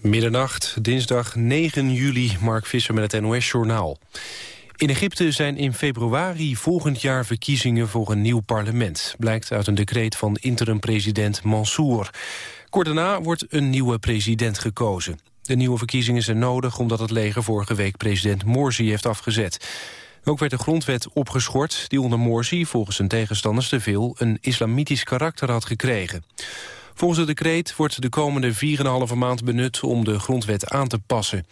Middernacht, dinsdag 9 juli, Mark Visser met het NOS-journaal. In Egypte zijn in februari volgend jaar verkiezingen voor een nieuw parlement. Blijkt uit een decreet van interim-president Mansour. Kort daarna wordt een nieuwe president gekozen. De nieuwe verkiezingen zijn nodig omdat het leger vorige week president Morsi heeft afgezet. Ook werd de grondwet opgeschort die onder Morsi volgens zijn tegenstanders te veel een islamitisch karakter had gekregen. Volgens het decreet wordt de komende 4,5 maand benut om de grondwet aan te passen.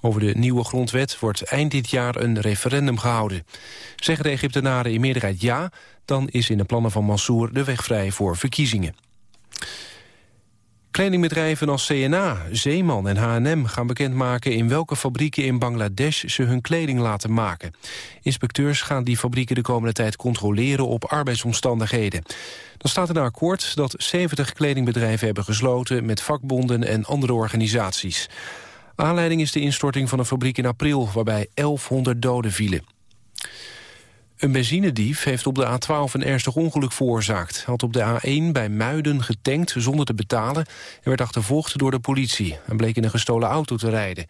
Over de nieuwe grondwet wordt eind dit jaar een referendum gehouden. Zeggen de Egyptenaren in meerderheid ja, dan is in de plannen van Mansour de weg vrij voor verkiezingen. Kledingbedrijven als CNA, Zeeman en H&M gaan bekendmaken in welke fabrieken in Bangladesh ze hun kleding laten maken. Inspecteurs gaan die fabrieken de komende tijd controleren op arbeidsomstandigheden. Dan staat in een akkoord dat 70 kledingbedrijven hebben gesloten met vakbonden en andere organisaties. Aanleiding is de instorting van een fabriek in april waarbij 1100 doden vielen. Een benzinedief heeft op de A12 een ernstig ongeluk veroorzaakt. Had op de A1 bij Muiden getankt zonder te betalen... en werd achtervolgd door de politie. Hij bleek in een gestolen auto te rijden.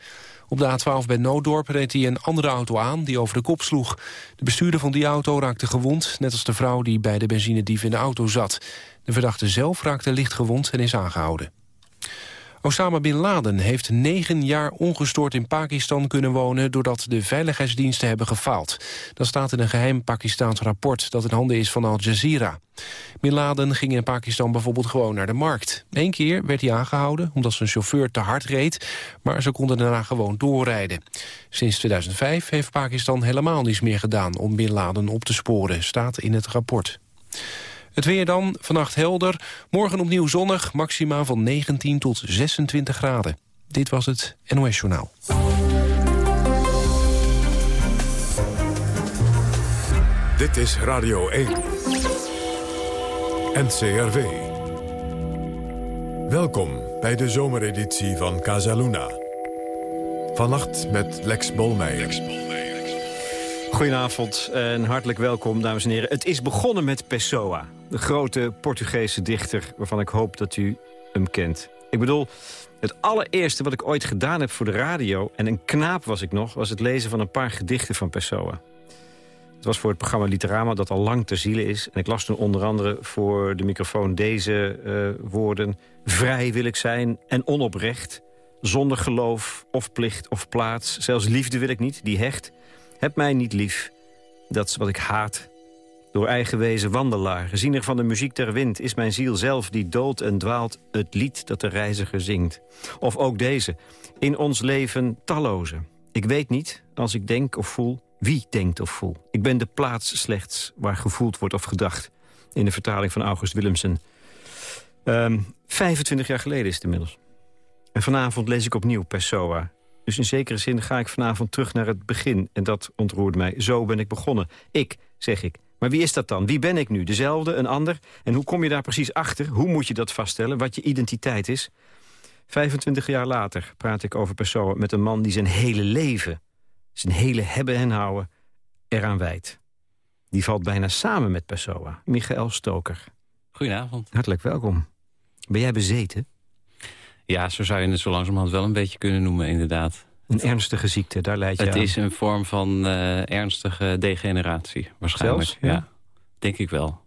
Op de A12 bij Nooddorp reed hij een andere auto aan die over de kop sloeg. De bestuurder van die auto raakte gewond... net als de vrouw die bij de benzinedief in de auto zat. De verdachte zelf raakte licht gewond en is aangehouden. Osama Bin Laden heeft negen jaar ongestoord in Pakistan kunnen wonen... doordat de veiligheidsdiensten hebben gefaald. Dat staat in een geheim Pakistaans rapport dat in handen is van Al Jazeera. Bin Laden ging in Pakistan bijvoorbeeld gewoon naar de markt. Eén keer werd hij aangehouden omdat zijn chauffeur te hard reed... maar ze konden daarna gewoon doorrijden. Sinds 2005 heeft Pakistan helemaal niets meer gedaan... om Bin Laden op te sporen, staat in het rapport. Het weer dan, vannacht helder. Morgen opnieuw zonnig, maxima van 19 tot 26 graden. Dit was het NOS Journaal. Dit is Radio 1. NCRV. Welkom bij de zomereditie van Casaluna. Vannacht met Lex Bolmeijer. Goedenavond en hartelijk welkom, dames en heren. Het is begonnen met Pessoa, de grote Portugese dichter... waarvan ik hoop dat u hem kent. Ik bedoel, het allereerste wat ik ooit gedaan heb voor de radio... en een knaap was ik nog, was het lezen van een paar gedichten van Pessoa. Het was voor het programma Literama dat al lang ter ziele is. En ik las toen onder andere voor de microfoon deze uh, woorden... Vrij wil ik zijn en onoprecht, zonder geloof of plicht of plaats. Zelfs liefde wil ik niet, die hecht... Heb mij niet lief, dat is wat ik haat. Door eigen wezen wandelaar, geziener van de muziek ter wind... is mijn ziel zelf die dood en dwaalt het lied dat de reiziger zingt. Of ook deze, in ons leven talloze. Ik weet niet, als ik denk of voel, wie denkt of voel. Ik ben de plaats slechts waar gevoeld wordt of gedacht. In de vertaling van August Willemsen. Um, ehm, 25 jaar geleden is het inmiddels. En vanavond lees ik opnieuw Pessoa, dus in zekere zin ga ik vanavond terug naar het begin. En dat ontroert mij. Zo ben ik begonnen. Ik, zeg ik. Maar wie is dat dan? Wie ben ik nu? Dezelfde, een ander? En hoe kom je daar precies achter? Hoe moet je dat vaststellen? Wat je identiteit is? 25 jaar later praat ik over personen met een man die zijn hele leven... zijn hele hebben en houden eraan wijdt. Die valt bijna samen met Pessoa, Michael Stoker. Goedenavond. Hartelijk welkom. Ben jij bezeten? Ja, zo zou je het zo langzamerhand wel een beetje kunnen noemen, inderdaad. Een ernstige ziekte, daar leidt je Het is een vorm van uh, ernstige degeneratie, waarschijnlijk. Zelfs, ja? denk ik wel.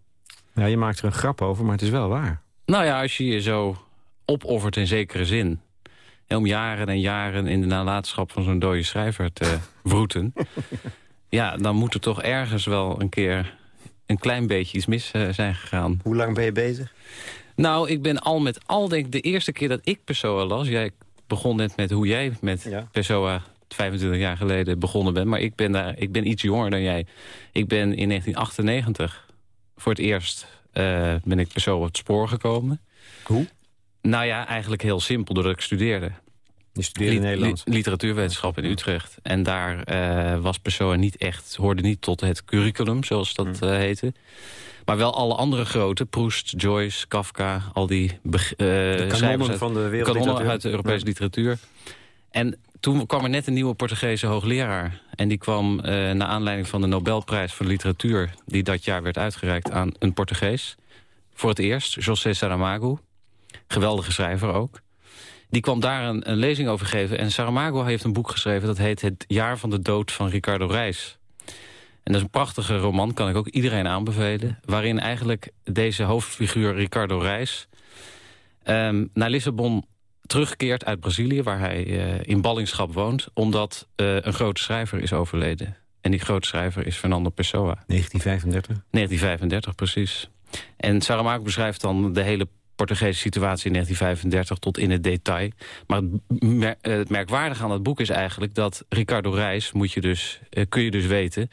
Ja, je maakt er een grap over, maar het is wel waar. Nou ja, als je je zo opoffert in zekere zin... om jaren en jaren in de nalatenschap van zo'n dode schrijver te wroeten... ja, dan moet er toch ergens wel een keer een klein beetje iets mis uh, zijn gegaan. Hoe lang ben je bezig? Nou, ik ben al met al, denk de eerste keer dat ik Pessoa las... jij begon net met hoe jij met ja. Pessoa 25 jaar geleden begonnen bent... maar ik ben, daar, ik ben iets jonger dan jij. Ik ben in 1998 voor het eerst uh, ben ik Pessoa op het spoor gekomen. Hoe? Nou ja, eigenlijk heel simpel, doordat ik studeerde. Je studeerde in Nederland? literatuurwetenschap in Utrecht. En daar uh, was Pessoa niet echt, hoorde niet tot het curriculum, zoals dat uh, heette. Maar wel alle andere grote, Proust, Joyce, Kafka, al die uh, kanonnen van de wereldliteratuur. uit de Europese literatuur. En toen kwam er net een nieuwe Portugese hoogleraar. En die kwam uh, naar aanleiding van de Nobelprijs voor de literatuur... die dat jaar werd uitgereikt aan een Portugees. Voor het eerst, José Saramago. Geweldige schrijver ook. Die kwam daar een, een lezing over geven. En Saramago heeft een boek geschreven dat heet Het jaar van de dood van Ricardo Reis. En dat is een prachtige roman, kan ik ook iedereen aanbevelen. Waarin eigenlijk deze hoofdfiguur Ricardo Reis... Ehm, naar Lissabon terugkeert uit Brazilië, waar hij uh, in ballingschap woont... omdat uh, een grote schrijver is overleden. En die grote schrijver is Fernando Pessoa. 1935? 1935, precies. En Saramago beschrijft dan de hele Portugese situatie in 1935 tot in het detail. Maar het, het merkwaardige aan het boek is eigenlijk dat Ricardo Reis, moet je dus, uh, kun je dus weten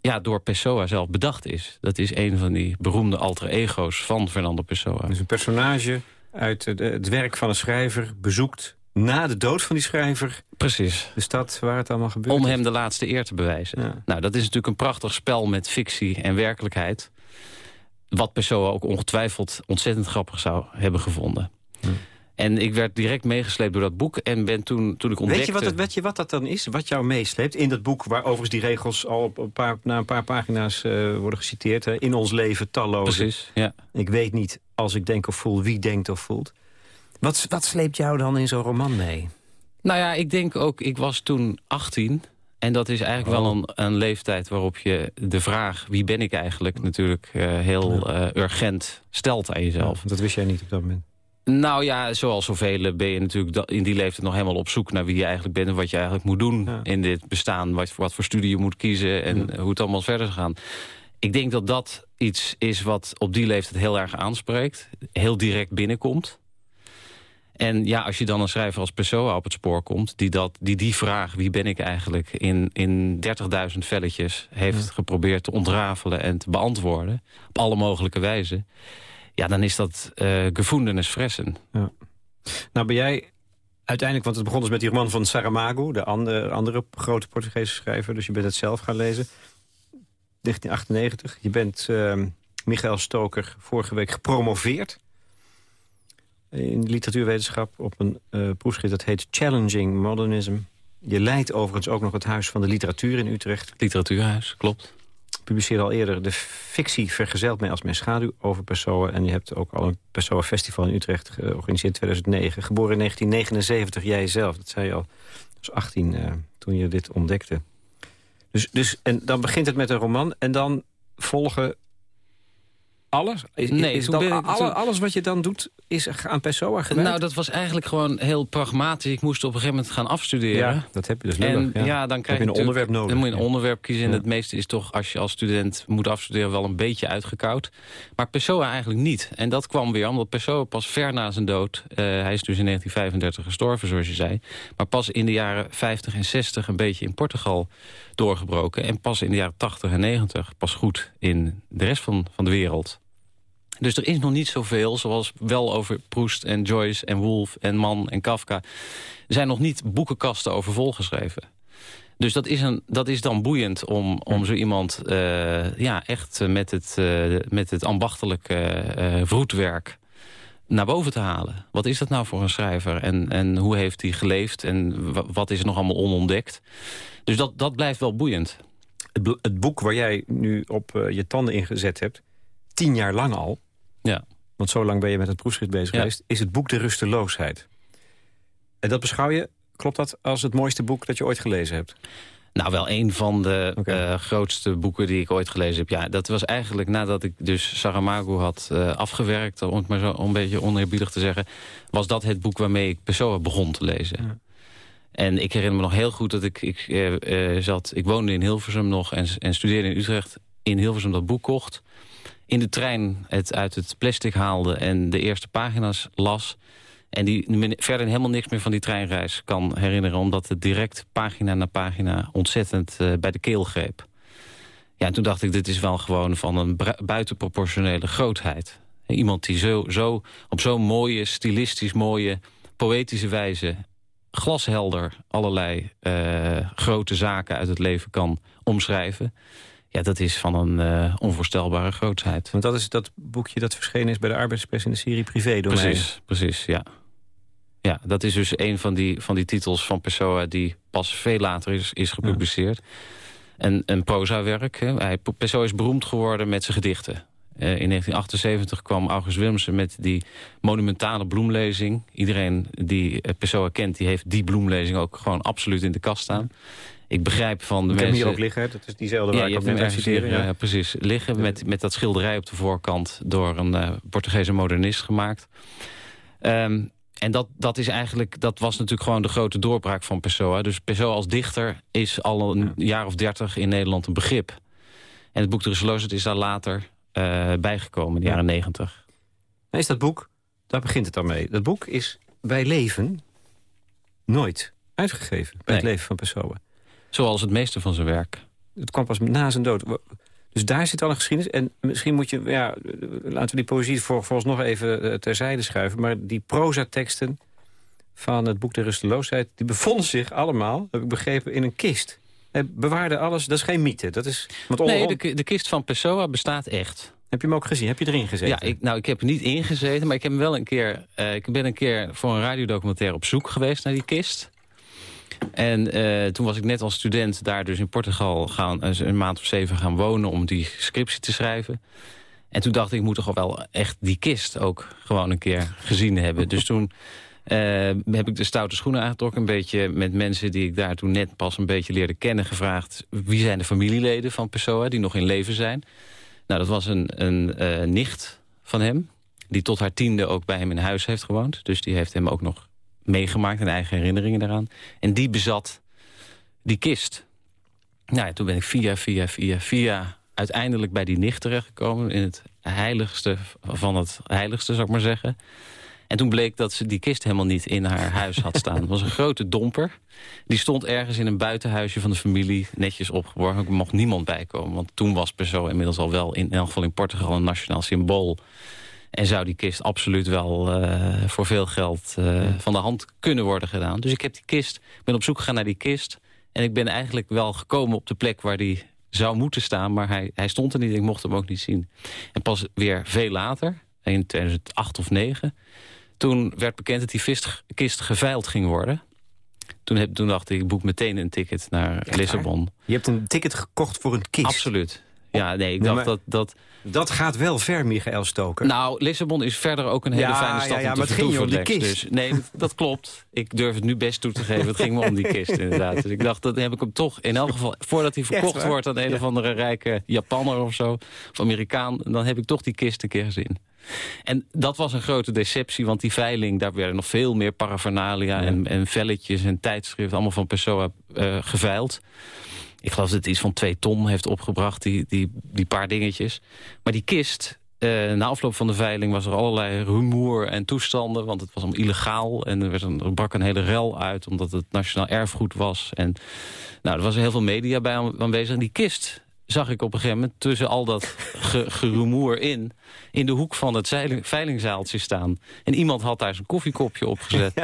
ja, door Pessoa zelf bedacht is. Dat is een van die beroemde alter ego's van Fernando Pessoa. Dus een personage uit het werk van een schrijver bezoekt na de dood van die schrijver... Precies. de stad waar het allemaal gebeurt. Om hem de laatste eer te bewijzen. Ja. Nou, dat is natuurlijk een prachtig spel met fictie en werkelijkheid. Wat Pessoa ook ongetwijfeld ontzettend grappig zou hebben gevonden. Hm. En ik werd direct meegesleept door dat boek. En ben toen, toen ik ontdekte... Weet je, wat het, weet je wat dat dan is? Wat jou meesleept in dat boek... waar overigens die regels al op een paar, na een paar pagina's uh, worden geciteerd. Hè? In ons leven talloze. Precies, ja. Ik weet niet, als ik denk of voel, wie denkt of voelt. Wat, wat sleept jou dan in zo'n roman mee? Nou ja, ik denk ook... Ik was toen 18... En dat is eigenlijk oh. wel een, een, leeftijd waarop je de vraag... wie ben ik eigenlijk natuurlijk uh, heel uh, urgent stelt aan jezelf. Ja, dat wist jij niet op dat moment. Nou ja, zoals zoveel ben je natuurlijk in die leeftijd nog helemaal op zoek... naar wie je eigenlijk bent en wat je eigenlijk moet doen ja. in dit bestaan. Wat, wat, voor studie je moet kiezen en ja. hoe het allemaal verder gaat. Ik denk dat dat iets is wat op die leeftijd heel erg aanspreekt. Heel direct binnenkomt. En ja, als je dan een schrijver als Pessoa op het spoor komt... die dat, die, die vraag, wie ben ik eigenlijk, in, in 30.000 velletjes... heeft ja. geprobeerd te ontrafelen en te beantwoorden... op alle mogelijke wijzen... ja, dan is dat uh, gevoelens fressen. Ja. Nou ben jij uiteindelijk, want het begon dus met die roman van Saramago... de andere, andere grote Portugese schrijver, dus je bent het zelf gaan lezen. 1998. Je bent uh, Michael Stoker vorige week gepromoveerd in de literatuurwetenschap op een uh, proefschrift dat heet Challenging Modernism. Je leidt overigens ook nog het Huis van de Literatuur in Utrecht. Literatuurhuis, klopt. Publiceerde al eerder de fictie Vergezeld mij als mijn schaduw over Pessoa. En je hebt ook al een Pessoa Festival in Utrecht georganiseerd in 2009. Geboren in 1979, jij zelf. Dat zei je al. was 18 uh, toen je dit ontdekte. Dus, dus, en dan begint het met een roman en dan volgen alles? Is, nee, is dat, alle, alles wat je dan doet is aan Pessoa gewerkt? Nou, dat was eigenlijk gewoon heel pragmatisch. Ik moest op een gegeven moment gaan afstuderen. Ja, dat heb je dus lullig. En ja, dan krijg je een onderwerp nodig. Dan moet je een onderwerp kiezen. En het meeste is toch, als je als student moet afstuderen... wel een beetje uitgekoud. Maar Pessoa eigenlijk niet. En dat kwam weer omdat Pessoa pas ver na zijn dood... Uh, hij is dus in 1935 gestorven, zoals je zei. Maar pas in de jaren 50 en 60 een beetje in Portugal doorgebroken. En pas in de jaren 80 en 90 pas goed in de rest van, van de wereld. Dus er is nog niet zoveel, zoals wel over Proust en Joyce en Woolf en Mann en Kafka. Er zijn nog niet boekenkasten over volgeschreven. Dus dat is, een, dat is dan boeiend om, om zo iemand uh, ja, echt met het, uh, met het ambachtelijke uh, vroedwerk naar boven te halen. Wat is dat nou voor een schrijver? En, en hoe heeft hij geleefd? En wat is er nog allemaal onontdekt? Dus dat, dat blijft wel boeiend. Het, het boek waar jij nu op je tanden ingezet hebt... tien jaar lang al, ja. want zo lang ben je met het proefschrift bezig ja. geweest... is het boek De Rusteloosheid. En dat beschouw je, klopt dat, als het mooiste boek dat je ooit gelezen hebt? Nou, wel een van de okay. uh, grootste boeken die ik ooit gelezen heb. Ja, dat was eigenlijk nadat ik dus Saramago had uh, afgewerkt... om het maar zo een beetje oneerbiedig te zeggen... was dat het boek waarmee ik Pessoa begon te lezen. Ja. En ik herinner me nog heel goed dat ik, ik uh, zat... Ik woonde in Hilversum nog en, en studeerde in Utrecht. In Hilversum dat boek kocht in de trein het uit het plastic haalde en de eerste pagina's las... en die verder helemaal niks meer van die treinreis kan herinneren... omdat het direct pagina na pagina ontzettend uh, bij de keel greep. Ja, en toen dacht ik, dit is wel gewoon van een buitenproportionele grootheid. Iemand die zo, zo op zo'n mooie, stilistisch mooie, poëtische wijze... glashelder allerlei uh, grote zaken uit het leven kan omschrijven... Ja, dat is van een uh, onvoorstelbare grootheid. Want dat is dat boekje dat verschenen is bij de arbeidspers in de serie Privé domein. Precies, precies, ja. Ja, dat is dus een van die, van die titels van Pessoa die pas veel later is, is gepubliceerd. Ja. En een prozawerk. Hij, Pessoa is beroemd geworden met zijn gedichten. in 1978 kwam August Willemsen met die monumentale bloemlezing. Iedereen die Pessoa kent, die heeft die bloemlezing ook gewoon absoluut in de kast staan. Ik begrijp van de ik mensen... hier ook liggen, dat is diezelfde ja, waar ik op net ja. ja, precies. Liggen met, met dat schilderij op de voorkant door een uh, Portugese modernist gemaakt. Um, en dat, dat, is eigenlijk, dat was natuurlijk gewoon de grote doorbraak van Pessoa. Dus Pessoa als dichter is al een jaar of dertig in Nederland een begrip. En het boek De is daar later uh, bijgekomen, in de jaren negentig. Is dat boek, daar begint het dan mee. Dat boek is bij leven nooit uitgegeven. Bij het leven van Pessoa. Zoals het meeste van zijn werk. Het kwam pas na zijn dood. Dus daar zit al een geschiedenis. En misschien moet je, ja, laten we die poëzie voor, nog even eh, terzijde schuiven. Maar die prozateksten van het boek De Rusteloosheid... die bevonden zich allemaal, heb ik begrepen, in een kist. Hij bewaarde alles, dat is geen mythe. Dat is, want nee, de, de kist van Pessoa bestaat echt. Heb je hem ook gezien? Heb je erin gezeten? Ja, ik, nou, ik heb er niet in gezeten, maar ik heb hem wel een keer... Uh, ik ben een keer voor een radiodocumentaire op zoek geweest naar die kist. En uh, toen was ik net als student daar dus in Portugal gaan, uh, een maand of zeven gaan wonen om die scriptie te schrijven. En toen dacht ik, ik moet toch wel echt die kist ook gewoon een keer gezien hebben. Dus toen uh, heb ik de stoute schoenen aangetrokken. Een beetje met mensen die ik daar toen net pas een beetje leerde kennen gevraagd. Wie zijn de familieleden van Pessoa die nog in leven zijn? Nou, dat was een, een nicht van hem. Die tot haar tiende ook bij hem in huis heeft gewoond. Dus die heeft hem ook nog meegemaakt en eigen herinneringen daaraan. En die bezat die kist. Nou toen ben ik via, via, via, via uiteindelijk bij die nicht terechtgekomen... in het heiligste van het heiligste, zou ik maar zeggen. En toen bleek dat ze die kist helemaal niet in haar huis had staan. Het was een grote domper. Die stond ergens in een buitenhuisje van de familie netjes opgeborgen. Er mocht niemand bijkomen, want toen was Perso inmiddels al wel... in elk geval in Portugal een nationaal symbool en zou die kist absoluut wel uh, voor veel geld uh, van de hand kunnen worden gedaan. Dus ik heb die kist, ben op zoek gegaan naar die kist. En ik ben eigenlijk wel gekomen op de plek waar die zou moeten staan. Maar hij, hij stond er niet ik mocht hem ook niet zien. En pas weer veel later, in 2008 of 2009... toen werd bekend dat die kist, kist geveild ging worden. Toen, heb, toen dacht ik, ik boek meteen een ticket naar Lissabon. Je hebt een ticket gekocht voor een kist? Absoluut. Ja, nee, ik dacht dat, dat... Dat gaat wel ver, Michael Stoker. Nou, Lissabon is verder ook een hele fijne stad ja, ja, om te maar het ging die kist. Dus, nee, dat klopt. Ik durf het nu best toe te geven. Het ging me om die kist, inderdaad. Dus ik dacht, dat heb ik hem toch in elk geval... voordat hij verkocht wordt aan een of andere rijke Japanner of zo... of Amerikaan, dan heb ik toch die kist een keer gezien. En dat was een grote deceptie, want die veiling... daar werden nog veel meer paraphernalia en, en velletjes en tijdschriften... allemaal van Pessoa uh, geveild. Ik geloof dat het iets van twee ton heeft opgebracht, die, die, die paar dingetjes. Maar die kist, uh, na afloop van de veiling was er allerlei rumoer en toestanden. Want het was allemaal illegaal en er, werd een, er brak een hele rel uit... omdat het nationaal erfgoed was. En nou, er was heel veel media bij aanwezig. En die kist zag ik op een gegeven moment tussen al dat ge gerumoer in... in de hoek van het veilingzaaltje staan. En iemand had daar zijn koffiekopje opgezet.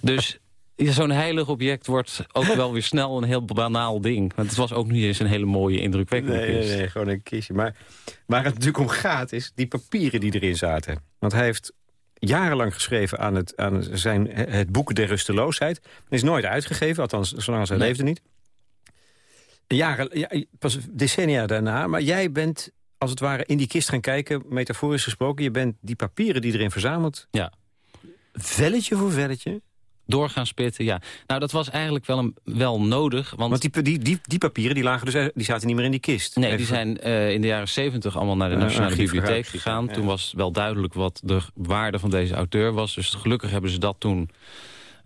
Dus Zo'n heilig object wordt ook wel weer snel een heel banaal ding. Want het was ook niet eens een hele mooie, indrukwekkende nee, kist. Nee, nee, gewoon een kistje. Maar waar het natuurlijk om gaat is die papieren die erin zaten. Want hij heeft jarenlang geschreven aan het, aan zijn, het boek Der Rusteloosheid. is nooit uitgegeven, althans zolang hij leefde niet. Jaren, ja, pas decennia daarna. Maar jij bent als het ware in die kist gaan kijken, metaforisch gesproken. Je bent die papieren die erin verzameld. Ja. Velletje voor velletje doorgaan spitten, ja. Nou, dat was eigenlijk wel, een, wel nodig. Want, want die, die, die, die, papieren die lagen dus, die zaten niet meer in die kist? Nee, die zijn uh, in de jaren zeventig allemaal naar de Nationale Bibliotheek gegaan. Toen was wel duidelijk wat de waarde van deze auteur was. Dus gelukkig hebben ze dat toen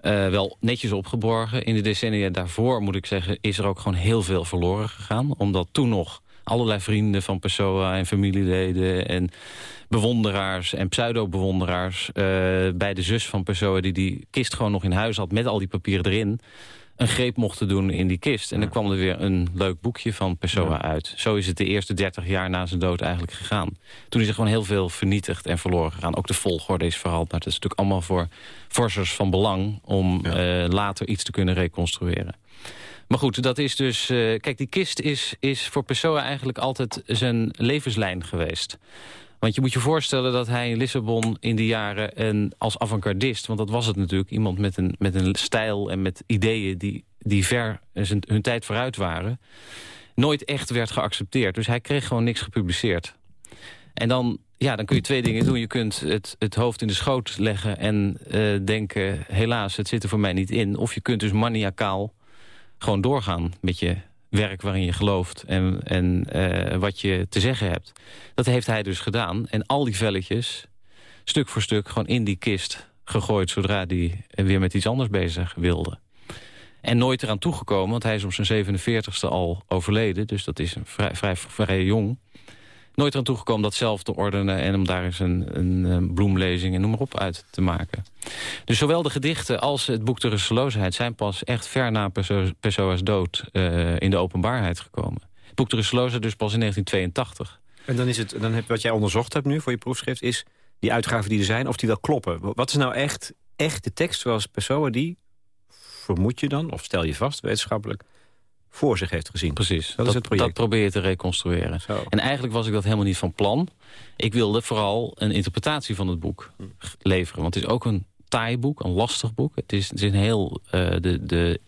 uh, wel netjes opgeborgen. In de decennia daarvoor, moet ik zeggen, is er ook gewoon heel veel verloren gegaan. Omdat toen nog allerlei vrienden van Pessoa en familieleden... en bewonderaars en pseudo-bewonderaars... Uh, bij de zus van Pessoa die die kist gewoon nog in huis had... met al die papieren erin een greep mochten doen in die kist. En dan kwam er weer een leuk boekje van Pessoa uit. Zo is het de eerste 30 jaar na zijn dood eigenlijk gegaan. Toen is er gewoon heel veel vernietigd en verloren gegaan. Ook de volgorde is verhaald. Maar het is natuurlijk allemaal voor forsers van belang... om uh, later iets te kunnen reconstrueren. Maar goed, dat is dus... Uh, kijk, die kist is, is voor Pessoa eigenlijk altijd zijn levenslijn geweest. Want je moet je voorstellen dat hij in Lissabon in die jaren... En als avant-gardist, want dat was het natuurlijk... iemand met een, met een stijl en met ideeën die, die ver zijn, hun tijd vooruit waren... nooit echt werd geaccepteerd. Dus hij kreeg gewoon niks gepubliceerd. En dan, ja, dan kun je twee dingen doen. Je kunt het, het hoofd in de schoot leggen en uh, denken... helaas, het zit er voor mij niet in. Of je kunt dus maniacaal gewoon doorgaan met je werk waarin je gelooft... en, en uh, wat je te zeggen hebt. Dat heeft hij dus gedaan. En al die velletjes, stuk voor stuk, gewoon in die kist gegooid... zodra hij weer met iets anders bezig wilde. En nooit eraan toegekomen, want hij is op zijn 47ste al overleden. Dus dat is vrij, vrij, vrij jong nooit eraan toegekomen dat zelf te ordenen... en om daar eens een, een, bloemlezing en noem maar op uit te maken. Dus zowel de gedichten als het boek De Rusteloosheid... zijn pas echt ver na Pessoa's dood uh, in de openbaarheid gekomen. Het boek De Rusteloosheid dus pas in 1982. En dan is het, dan heb, wat jij onderzocht hebt nu voor je proefschrift... is die uitgaven die er zijn, of die wel kloppen. Wat is nou echt, echt de tekst zoals Pessoa die, vermoed je dan... of stel je vast wetenschappelijk voor zich heeft gezien. Precies, dat, is het project. dat probeer je te reconstrueren. En eigenlijk was ik dat helemaal niet van plan. Ik wilde vooral een interpretatie van het boek hm. leveren. Want het is ook een taai boek, een lastig boek. Het is, het is een heel... Uh, de, de,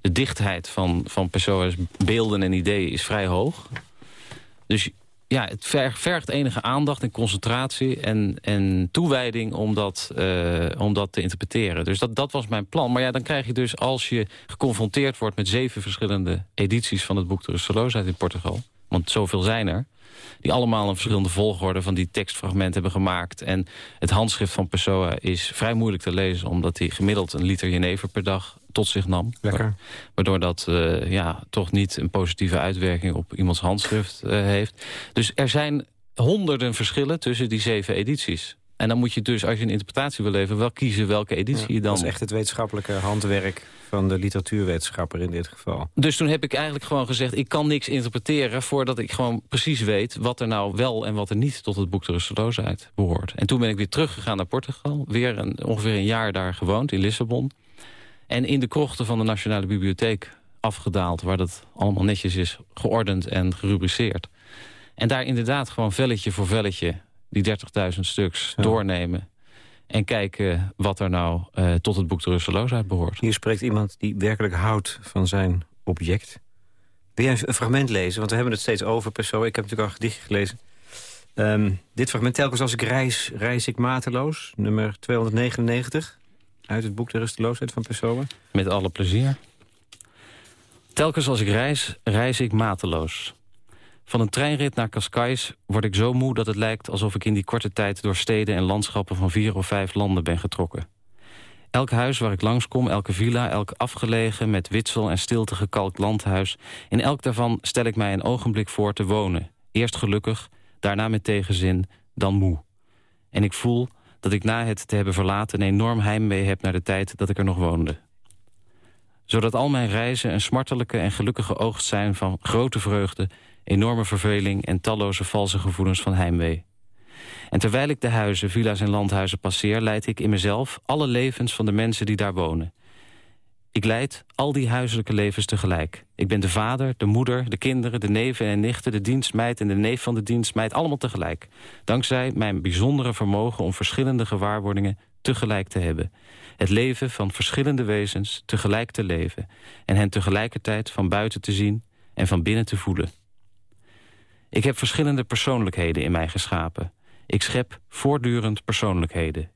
de dichtheid van, van Pessoa's beelden en ideeën is vrij hoog. Dus ja, het vergt enige aandacht en concentratie en, en toewijding om dat, uh, om dat te interpreteren. Dus dat, dat was mijn plan. Maar ja, dan krijg je dus als je geconfronteerd wordt met zeven verschillende edities van het boek De Rusteloosheid in Portugal. Want zoveel zijn er. Die allemaal een verschillende volgorde van die tekstfragmenten hebben gemaakt. En het handschrift van Pessoa is vrij moeilijk te lezen... omdat hij gemiddeld een liter jenever per dag tot zich nam. Lekker. Waardoor dat uh, ja, toch niet een positieve uitwerking op iemands handschrift uh, heeft. Dus er zijn honderden verschillen tussen die zeven edities. En dan moet je dus, als je een interpretatie wil leveren... wel kiezen welke editie je dan... Dat is echt het wetenschappelijke handwerk van de literatuurwetenschapper in dit geval. Dus toen heb ik eigenlijk gewoon gezegd... ik kan niks interpreteren voordat ik gewoon precies weet... wat er nou wel en wat er niet tot het boek de Rusteloosheid behoort. En toen ben ik weer teruggegaan naar Portugal. Weer een, ongeveer een jaar daar gewoond, in Lissabon. En in de krochten van de Nationale Bibliotheek afgedaald... waar dat allemaal netjes is geordend en gerubriceerd. En daar inderdaad gewoon velletje voor velletje... die 30.000 stuks doornemen... en kijken wat er nou uh, tot het boek de Rusteloosheid behoort. Hier spreekt iemand die werkelijk houdt van zijn object. Wil jij een fragment lezen? Want we hebben het steeds over persoon. Ik heb natuurlijk al een gedichtje gelezen. Um, dit fragment, telkens als ik reis, reis ik mateloos. Nummer 299 uit het boek De Rusteloosheid van Pessoa? Met alle plezier. Telkens als ik reis, reis ik mateloos. Van een treinrit naar Cascais word ik zo moe dat het lijkt alsof ik in die korte tijd door steden en landschappen van vier of vijf landen ben getrokken. Elk huis waar ik langskom, elke villa, elk afgelegen met witsel en stilte gekalkt landhuis, in elk daarvan stel ik mij een ogenblik voor te wonen. Eerst gelukkig, daarna met tegenzin, dan moe. En ik voel dat ik na het te hebben verlaten een enorm heimwee heb naar de tijd dat ik er nog woonde. Zodat al mijn reizen een smartelijke en gelukkige oogst zijn van grote vreugde, enorme verveling en talloze valse gevoelens van heimwee. En terwijl ik de huizen, villa's en landhuizen passeer... leid ik in mezelf alle levens van de mensen die daar wonen. Ik leid al die huiselijke levens tegelijk. Ik ben de vader, de moeder, de kinderen, de neven en nichten... de dienstmeid en de neef van de dienstmeid, allemaal tegelijk. Dankzij mijn bijzondere vermogen om verschillende gewaarwordingen tegelijk te hebben. Het leven van verschillende wezens tegelijk te leven... en hen tegelijkertijd van buiten te zien en van binnen te voelen. Ik heb verschillende persoonlijkheden in mij geschapen. Ik schep voortdurend persoonlijkheden.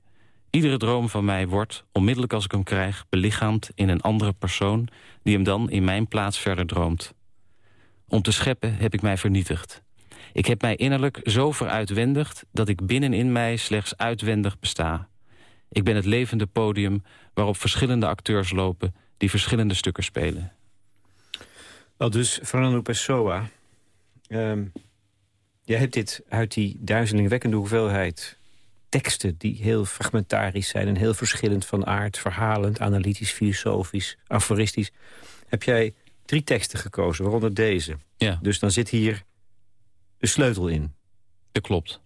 Iedere droom van mij wordt, onmiddellijk als ik hem krijg... belichaamd in een andere persoon... die hem dan in mijn plaats verder droomt. Om te scheppen heb ik mij vernietigd. Ik heb mij innerlijk zo veruitwendigd... dat ik binnenin mij slechts uitwendig besta. Ik ben het levende podium waarop verschillende acteurs lopen... die verschillende stukken spelen. Wel dus, Fernando Pessoa... Um, jij hebt dit uit die duizelingwekkende hoeveelheid teksten die heel fragmentarisch zijn... en heel verschillend van aard, verhalend, analytisch, filosofisch, aforistisch... heb jij drie teksten gekozen, waaronder deze. Ja. Dus dan zit hier de sleutel in. Dat klopt.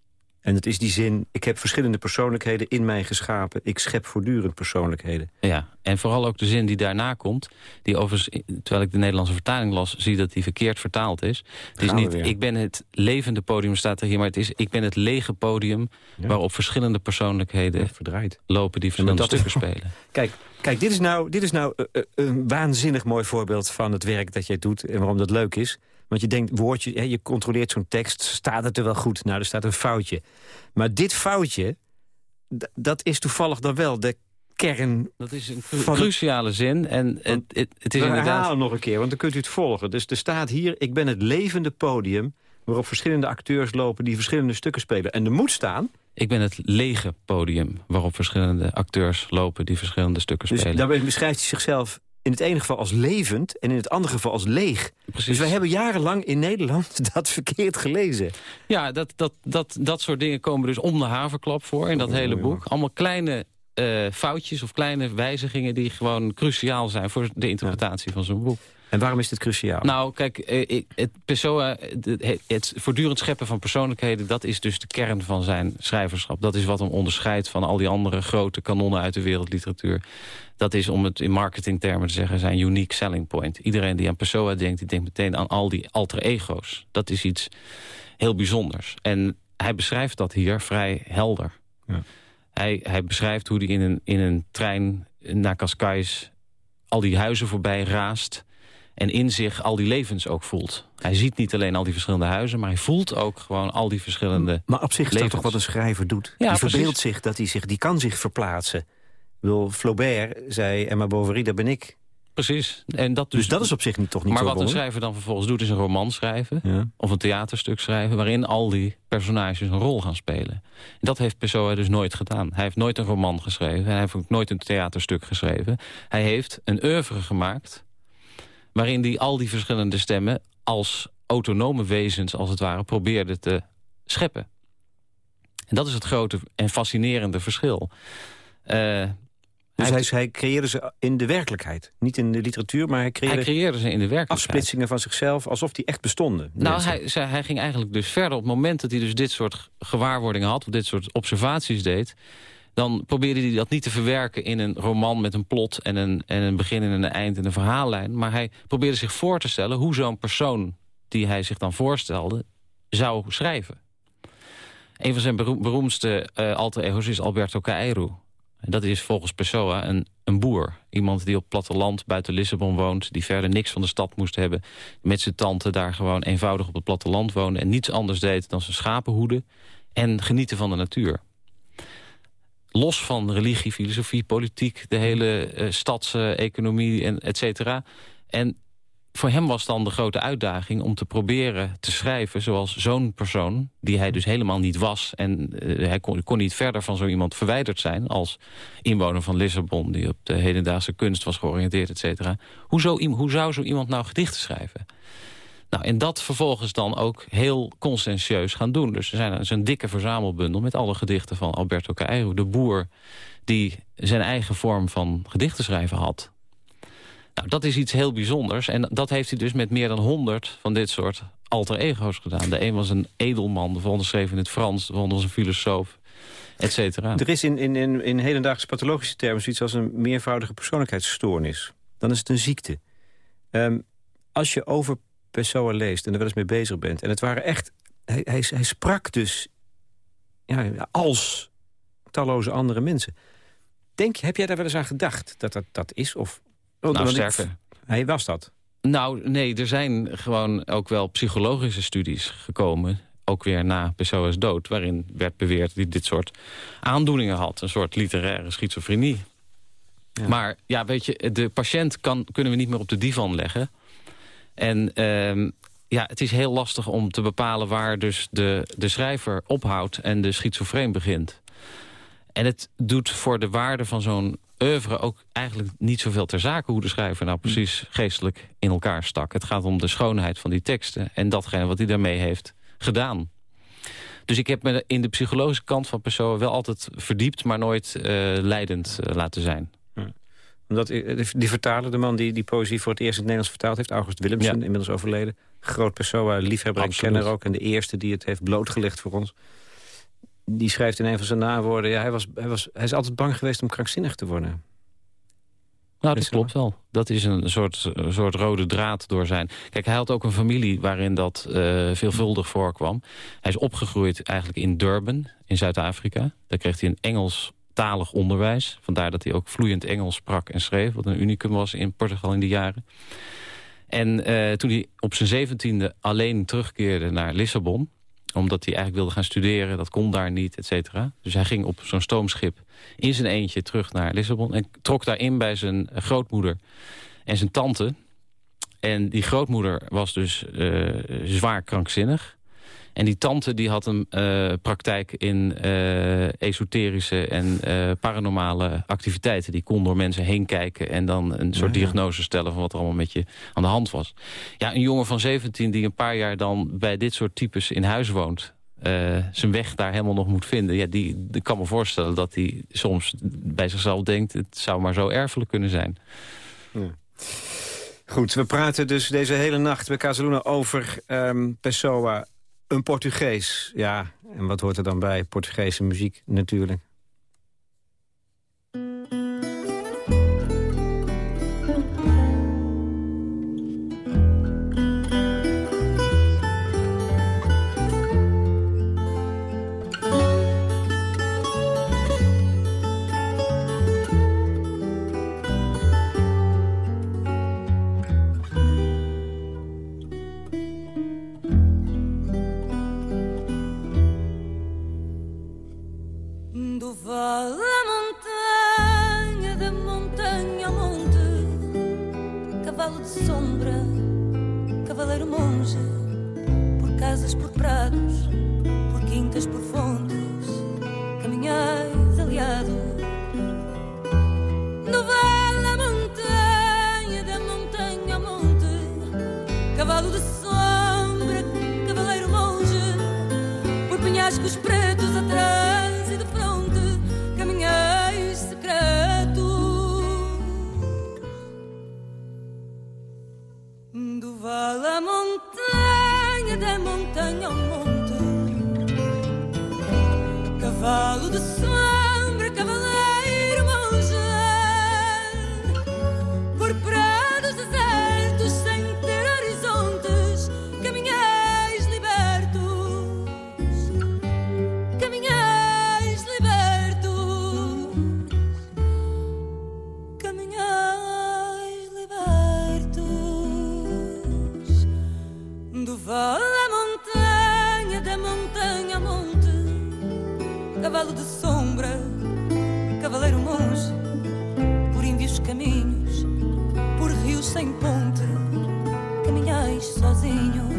En het is die zin, ik heb verschillende persoonlijkheden in mij geschapen. Ik schep voortdurend persoonlijkheden. Ja, en vooral ook de zin die daarna komt... die overigens, terwijl ik de Nederlandse vertaling las... zie dat die verkeerd vertaald is. Het is niet, ik ben het levende podium, staat er hier... maar het is, ik ben het lege podium... waarop verschillende persoonlijkheden verdraaid. lopen... die verschillende stukken spelen. Kijk, kijk dit is nou, dit is nou uh, een waanzinnig mooi voorbeeld... van het werk dat jij doet en waarom dat leuk is... Want je denkt, woordje, hè, je controleert zo'n tekst, staat het er wel goed? Nou, er staat een foutje. Maar dit foutje, dat is toevallig dan wel de kern Dat is een cruciale zin. En het, het, het is we inderdaad... nog een keer, want dan kunt u het volgen. Dus er staat hier, ik ben het levende podium... waarop verschillende acteurs lopen die verschillende stukken spelen. En er moet staan... Ik ben het lege podium waarop verschillende acteurs lopen... die verschillende stukken dus spelen. Daarbij beschrijft hij zichzelf in het ene geval als levend en in het andere geval als leeg. Precies. Dus wij hebben jarenlang in Nederland dat verkeerd gelezen. Ja, dat, dat, dat, dat soort dingen komen dus om de haverklap voor in dat oh, hele boek. Allemaal kleine uh, foutjes of kleine wijzigingen... die gewoon cruciaal zijn voor de interpretatie van zo'n boek. En waarom is dit cruciaal? Nou, kijk, eh, het, Pessoa, het, het voortdurend scheppen van persoonlijkheden... dat is dus de kern van zijn schrijverschap. Dat is wat hem onderscheidt van al die andere grote kanonnen uit de wereldliteratuur. Dat is, om het in marketingtermen te zeggen, zijn unique selling point. Iedereen die aan Pessoa denkt, die denkt meteen aan al die alter ego's. Dat is iets heel bijzonders. En hij beschrijft dat hier vrij helder. Ja. Hij, hij beschrijft hoe hij in een, in een trein naar Cascais al die huizen voorbij raast... en in zich al die levens ook voelt. Hij ziet niet alleen al die verschillende huizen... maar hij voelt ook gewoon al die verschillende Maar op zich is dat toch wat een schrijver doet? Ja, die verbeeldt zich dat hij zich, die kan zich verplaatsen. Wil Flaubert zei Emma Bovary, dat ben ik. Precies. En dat dus, dus dat is op zich niet, toch niet Maar wat een schrijver dan vervolgens doet, is een roman schrijven. Of een theaterstuk schrijven, waarin al die personages een rol gaan spelen. En dat heeft Pessoa dus nooit gedaan. Hij heeft nooit een roman geschreven. Hij heeft ook nooit een theaterstuk geschreven. Hij heeft een oeuvre gemaakt... waarin hij al die verschillende stemmen als autonome wezens, als het ware, probeerde te scheppen. En dat is het grote en fascinerende verschil. Uh, dus hij, hij, creëerde ze in de werkelijkheid. Niet in de literatuur, maar hij creëerde, hij creëerde ze in de werkelijkheid. afsplitsingen van zichzelf, alsof die echt bestonden. Nou, hij, hij, ging eigenlijk dus verder. Op het moment dat hij dus dit soort gewaarwordingen had... of dit soort observaties deed... dan probeerde hij dat niet te verwerken in een roman met een plot... en een, en een begin en een eind en een verhaallijn. Maar hij probeerde zich voor te stellen hoe zo'n persoon... die hij zich dan voorstelde, zou schrijven. Een van zijn beroemdste uh, alter ego's is Alberto Cairo. En dat is volgens Pessoa een, een boer. Iemand die op platteland buiten Lissabon woont... die verder niks van de stad moest hebben. Met zijn tante daar gewoon eenvoudig op het platteland woonde... en niets anders deed dan zijn schapen hoeden... en genieten van de natuur. Los van religie, filosofie, politiek... de hele uh, stadseconomie, en et cetera. En voor hem was dan de grote uitdaging om te proberen te schrijven... zoals zo'n persoon, die hij dus helemaal niet was... en uh, hij kon, niet verder van zo iemand verwijderd zijn... als inwoner van Lissabon, die op de hedendaagse kunst was georiënteerd, et cetera. Hoe, hoe zou zo iemand nou gedichten schrijven? Nou, en dat vervolgens dan ook heel conscientieus gaan doen. Dus er zijn is een dikke verzamelbundel met alle gedichten van Alberto Cairo... de boer die zijn eigen vorm van gedichten schrijven had... Nou, dat is iets heel bijzonders. En dat heeft hij dus met meer dan honderd van dit soort alter ego's gedaan. De een was een edelman, de volgende schreef in het Frans... de volgende was een filosoof, et cetera. Er is in, in, in, in hedendaagse pathologische termen... zoiets als een meervoudige persoonlijkheidsstoornis. Dan is het een ziekte. Um, als je over Pessoa leest en er wel eens mee bezig bent... en het waren echt... Hij, hij, hij sprak dus ja, als talloze andere mensen. Denk, heb jij daar wel eens aan gedacht dat dat, dat is? Of nou, sterker. Hij was dat? Nou, nee, er zijn gewoon ook wel psychologische studies gekomen... ook weer na Pessoa's dood... waarin werd beweerd dat hij dit soort aandoeningen had. Een soort literaire schizofrenie. Maar ja, weet je, de patiënt kan, kunnen we niet meer op de divan leggen. En uh, ja, het is heel lastig om te bepalen waar dus de, de schrijver ophoudt... en de schizofreen begint. En het doet voor de waarde van zo'n oeuvre ook eigenlijk niet zoveel ter zake... hoe de schrijver nou precies geestelijk in elkaar stak. Het gaat om de schoonheid van die teksten en datgene wat hij daarmee heeft gedaan. Dus ik heb me in de psychologische kant van Pessoa wel altijd verdiept... maar nooit uh, leidend uh, laten zijn. Omdat eh, die vertaler, de man die die poëzie voor het eerst in het Nederlands vertaald heeft... August Willemsen, inmiddels overleden. Groot Pessoa, liefhebber en kenner ook. En de eerste die het heeft blootgelegd voor ons die schrijft in een van zijn nawoorden... Ja, hij, was, hij, was, hij is altijd bang geweest om krankzinnig te worden. Nou, dat klopt wel. Dat is een soort, een soort rode draad door zijn... Kijk, hij had ook een familie waarin dat uh, veelvuldig voorkwam. Hij is opgegroeid eigenlijk in Durban, in Zuid-Afrika. Daar kreeg hij een Engelstalig onderwijs. Vandaar dat hij ook vloeiend Engels sprak en schreef... wat een unicum was in Portugal in die jaren. En uh, toen hij op zijn zeventiende alleen terugkeerde naar Lissabon... omdat hij eigenlijk wilde gaan studeren, dat kon daar niet, et cetera. Dus hij ging op zo'n stoomschip in zijn eentje terug naar Lissabon... en trok daarin bij zijn grootmoeder en zijn tante. En die grootmoeder was dus uh, zwaar krankzinnig... En die tante die had een uh, praktijk in uh, esoterische en uh, paranormale activiteiten. Die kon door mensen heen kijken en dan een soort diagnose stellen... van wat er allemaal met je aan de hand was. Ja, een jongen van 17 die een paar jaar dan bij dit soort types in huis woont... zijn weg daar helemaal nog moet vinden. Ja, die, die kan me voorstellen dat hij soms bij zichzelf denkt... het zou maar zo erfelijk kunnen zijn. Ja. Goed, we praten dus deze hele nacht bij Casaluna over um, Pessoa een Portugees, ja. En wat hoort er dan bij? Portugese muziek natuurlijk. cavalo de sombra, cavaleiro monge, por casas, por prados, por quintas, por fontes, caminhais aliados. montanha ao monte, cavalo de sangue. cavalo de sombra, cavaleiro monge, por índios caminhos, por rios sem ponte, caminhais sozinhos.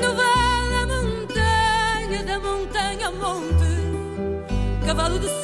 No vale da montanha, da montanha ao monte, cavalo de sombra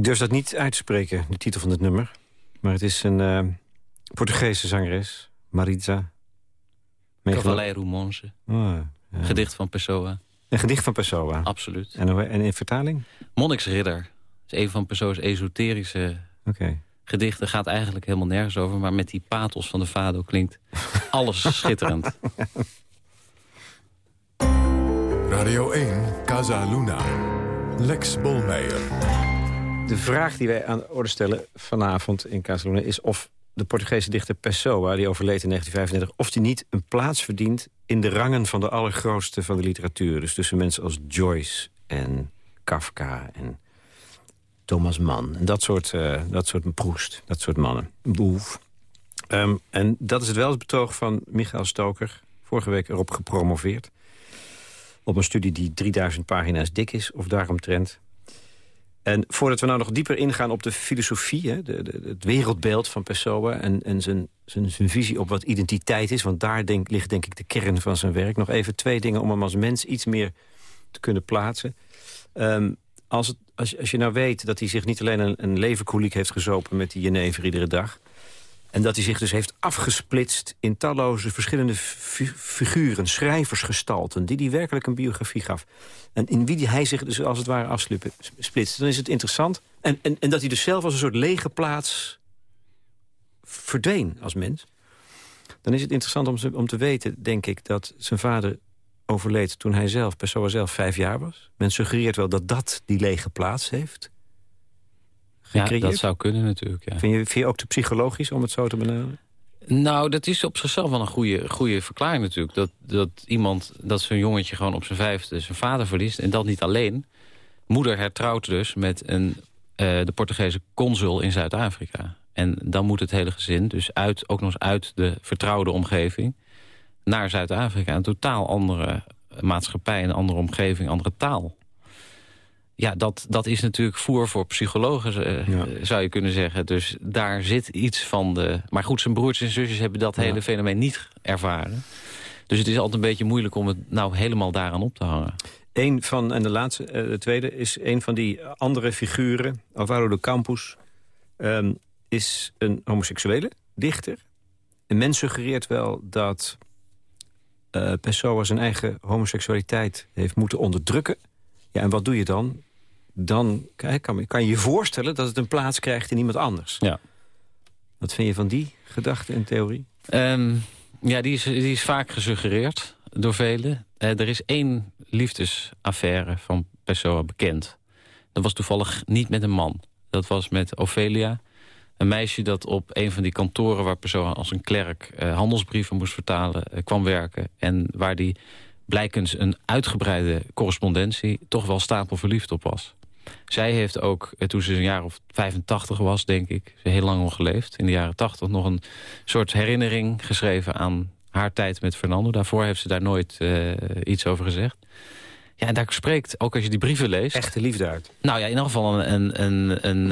ik durf dat niet uit te spreken, de titel van het nummer. Maar het is een uh, Portugese zangeres, Maritza. Cavaleiro Monge. Oh, ja. Gedicht van Pessoa. Een gedicht van Pessoa? Absoluut. En, en in vertaling? Monniksridder. Dat is een van Pessoa's esoterische okay. gedichten. Gaat eigenlijk helemaal nergens over. Maar met die pathos van de fado klinkt alles schitterend. Radio 1, Casa Luna. Lex Bolmeijer. De vraag die wij aan de orde stellen vanavond in Casa Luna... is of de Portugese dichter Pessoa, die overleed in 1935... of die niet een plaats verdient in de rangen van de allergrootste van de literatuur. Dus tussen mensen als Joyce en Kafka en Thomas Mann. En dat soort, uh, dat soort Proest, dat soort mannen. Boef. Um, en dat is het welsbetoog van Michael Stoker. Vorige week erop gepromoveerd. Op een studie die 3000 pagina's dik is, of daaromtrent. En voordat we nou nog dieper ingaan op de filosofie... Hè, de, het wereldbeeld van Pessoa en, en zijn, zijn, visie op wat identiteit is... want daar denk, ligt denk ik de kern van zijn werk. Nog even twee dingen om hem als mens iets meer te kunnen plaatsen. Um, als, als, je nou weet dat hij zich niet alleen een, een heeft gezopen... met die jenever iedere dag... En dat hij zich dus heeft afgesplitst in talloze verschillende figuren, schrijversgestalten... die hij werkelijk een biografie gaf. En in wie hij zich dus als het ware afsplitst. Dan is het interessant. En, en, en dat hij dus zelf als een soort lege plaats verdween als mens. Dan is het interessant om, om te weten, denk ik, dat zijn vader overleed toen hij zelf, Pessoa zelf, vijf jaar was. Men suggereert wel dat dat die lege plaats heeft gecreëerd. Ja, dat zou kunnen natuurlijk, ja. Vind je, vind je ook te psychologisch om het zo te benaderen? Nou, dat is op zichzelf wel een goede, goede verklaring natuurlijk. Dat, dat iemand, dat zo'n jongetje gewoon op zijn vijfde zijn vader verliest. En dat niet alleen. Moeder hertrouwt dus met een, uh, de Portugese consul in Zuid-Afrika. En dan moet het hele gezin dus uit, ook nog eens uit de vertrouwde omgeving... naar Zuid-Afrika. Een totaal andere maatschappij, een andere omgeving, andere taal ja, dat, dat is natuurlijk voer voor psychologen, uh, zou je kunnen zeggen. Dus daar zit iets van de... Maar goed, zijn broertjes en zusjes hebben dat hele fenomeen niet ervaren. Dus het is altijd een beetje moeilijk om het nou helemaal daaraan op te hangen. Een van, en de laatste, uh, de tweede, is een van die andere figuren. Alvaro de Campos um, is een homoseksuele dichter. En men suggereert wel dat uh, Pessoa zijn eigen homoseksualiteit heeft moeten onderdrukken. Ja, en wat doe je dan? Dan kan, kan je je voorstellen dat het een plaats krijgt in iemand anders. Ja. Wat vind je van die gedachte en theorie? Ehm, ja, die is, die is vaak gesuggereerd door velen. Uh, er is één liefdesaffaire van Pessoa bekend. Dat was toevallig niet met een man. Dat was met Ophelia. Een meisje dat op een van die kantoren... waar Pessoa als een klerk uh, handelsbrieven moest vertalen, uh, kwam werken. En waar die blijkens een uitgebreide correspondentie... toch wel stapelverliefd op was. Zij heeft ook, eh, toen ze een jaar of 85 was, denk ik... ze heel lang nog geleefd, in de jaren 80... nog een soort herinnering geschreven aan haar tijd met Fernando. Daarvoor heeft ze daar nooit uh, iets over gezegd. Ja, en daar spreekt, ook als je die brieven leest... Echte liefde uit. Nou ja, in ieder geval een, een, een, een,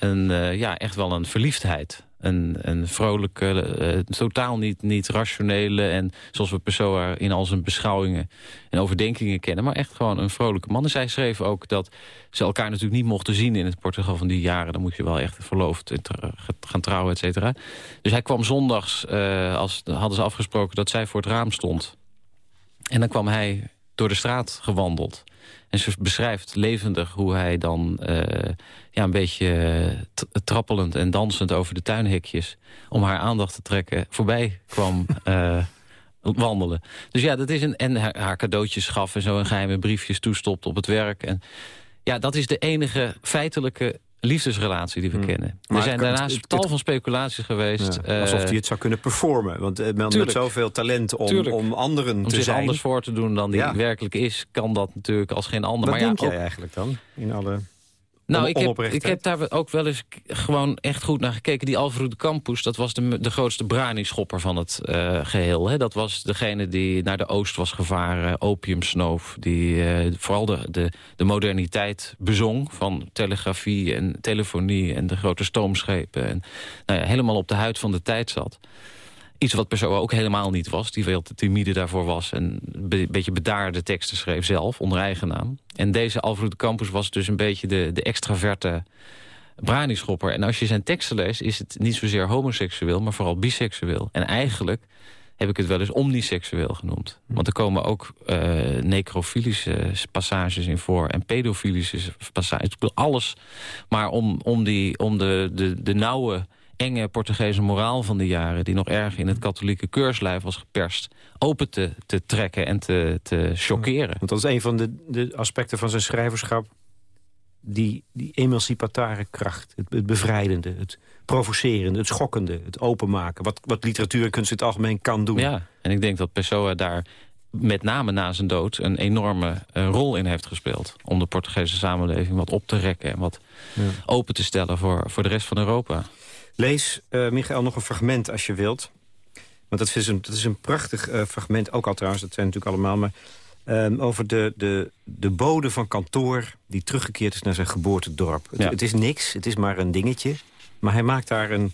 een, een ja, echt wel een verliefdheid een, een vrolijke, uh, totaal niet, niet rationele... en zoals we Pessoa in al zijn beschouwingen en overdenkingen kennen... maar echt gewoon een vrolijke man. En zij schreef ook dat ze elkaar natuurlijk niet mochten zien... in het Portugal van die jaren. Dan moet je wel echt verloofd gaan trouwen, et cetera. Dus hij kwam zondags, uh, als, hadden ze afgesproken... dat zij voor het raam stond. En dan kwam hij door de straat gewandeld. En ze beschrijft levendig hoe hij dan uh, ja, een beetje trappelend en dansend over de tuinhekjes... om haar aandacht te trekken, voorbij kwam uh, wandelen. Dus ja, dat is een, en haar, cadeautjes gaf en zo een geheime briefjes toestopt op het werk. En ja, dat is de enige feitelijke liefdesrelatie die we hmm. kennen. er zijn daarnaast tal van speculaties geweest. Ja, alsof hij het zou kunnen performen. Want uh, met zoveel talent om, om anderen om te zijn. anders voor te doen dan die werkelijk is... kan dat natuurlijk als geen ander. Wat maar denk ja, jij eigenlijk dan? In alle nou, ik heb, ik heb daar ook wel eens gewoon echt goed naar gekeken. Die Alvaro de Campus, dat was de, de grootste brani-schopper van het uh, geheel. Hè? Dat was degene die naar de oost was gevaren, opium snoof. Die uh, vooral de, de, de, moderniteit bezong van telegrafie en telefonie... en de grote stoomschepen. En nou ja, helemaal op de huid van de tijd zat. Iets wat Pessoa ook helemaal niet was. Die veel te timide daarvoor was. En een beetje bedaarde teksten schreef zelf, onder eigen naam. En deze Alfred de Campus was dus een beetje de, de extraverte branischopper. En als je zijn teksten leest, is het niet zozeer homoseksueel... maar vooral biseksueel. En eigenlijk heb ik het wel eens omniseksueel genoemd. Hm. Want er komen ook uh, necrofilische passages in voor... en pedofilische passages. Ik bedoel, alles maar om, om, die, om de, de, de nauwe enge Portugese moraal van de jaren... die nog erg in het katholieke keurslijf was geperst... open te, te trekken en te, te chockeren. Want dat is een van de, de aspecten van zijn schrijverschap... die, die kracht, het, het bevrijdende... het provocerende, het schokkende, het openmaken... wat, wat literatuur en kunst in het algemeen kan doen. Ja, en ik denk dat Pessoa daar met name na zijn dood een enorme uh, rol in heeft gespeeld. Om de Portugese samenleving wat op te rekken... en wat ja. open te stellen voor, voor de rest van Europa. Lees, uh, Michael, nog een fragment als je wilt. Want dat is een, dat is een prachtig uh, fragment, ook al trouwens, dat zijn natuurlijk allemaal... maar um, over de, de, de bode van kantoor die teruggekeerd is naar zijn geboortedorp. Ja. Het, het is niks, het is maar een dingetje. Maar hij maakt daar een,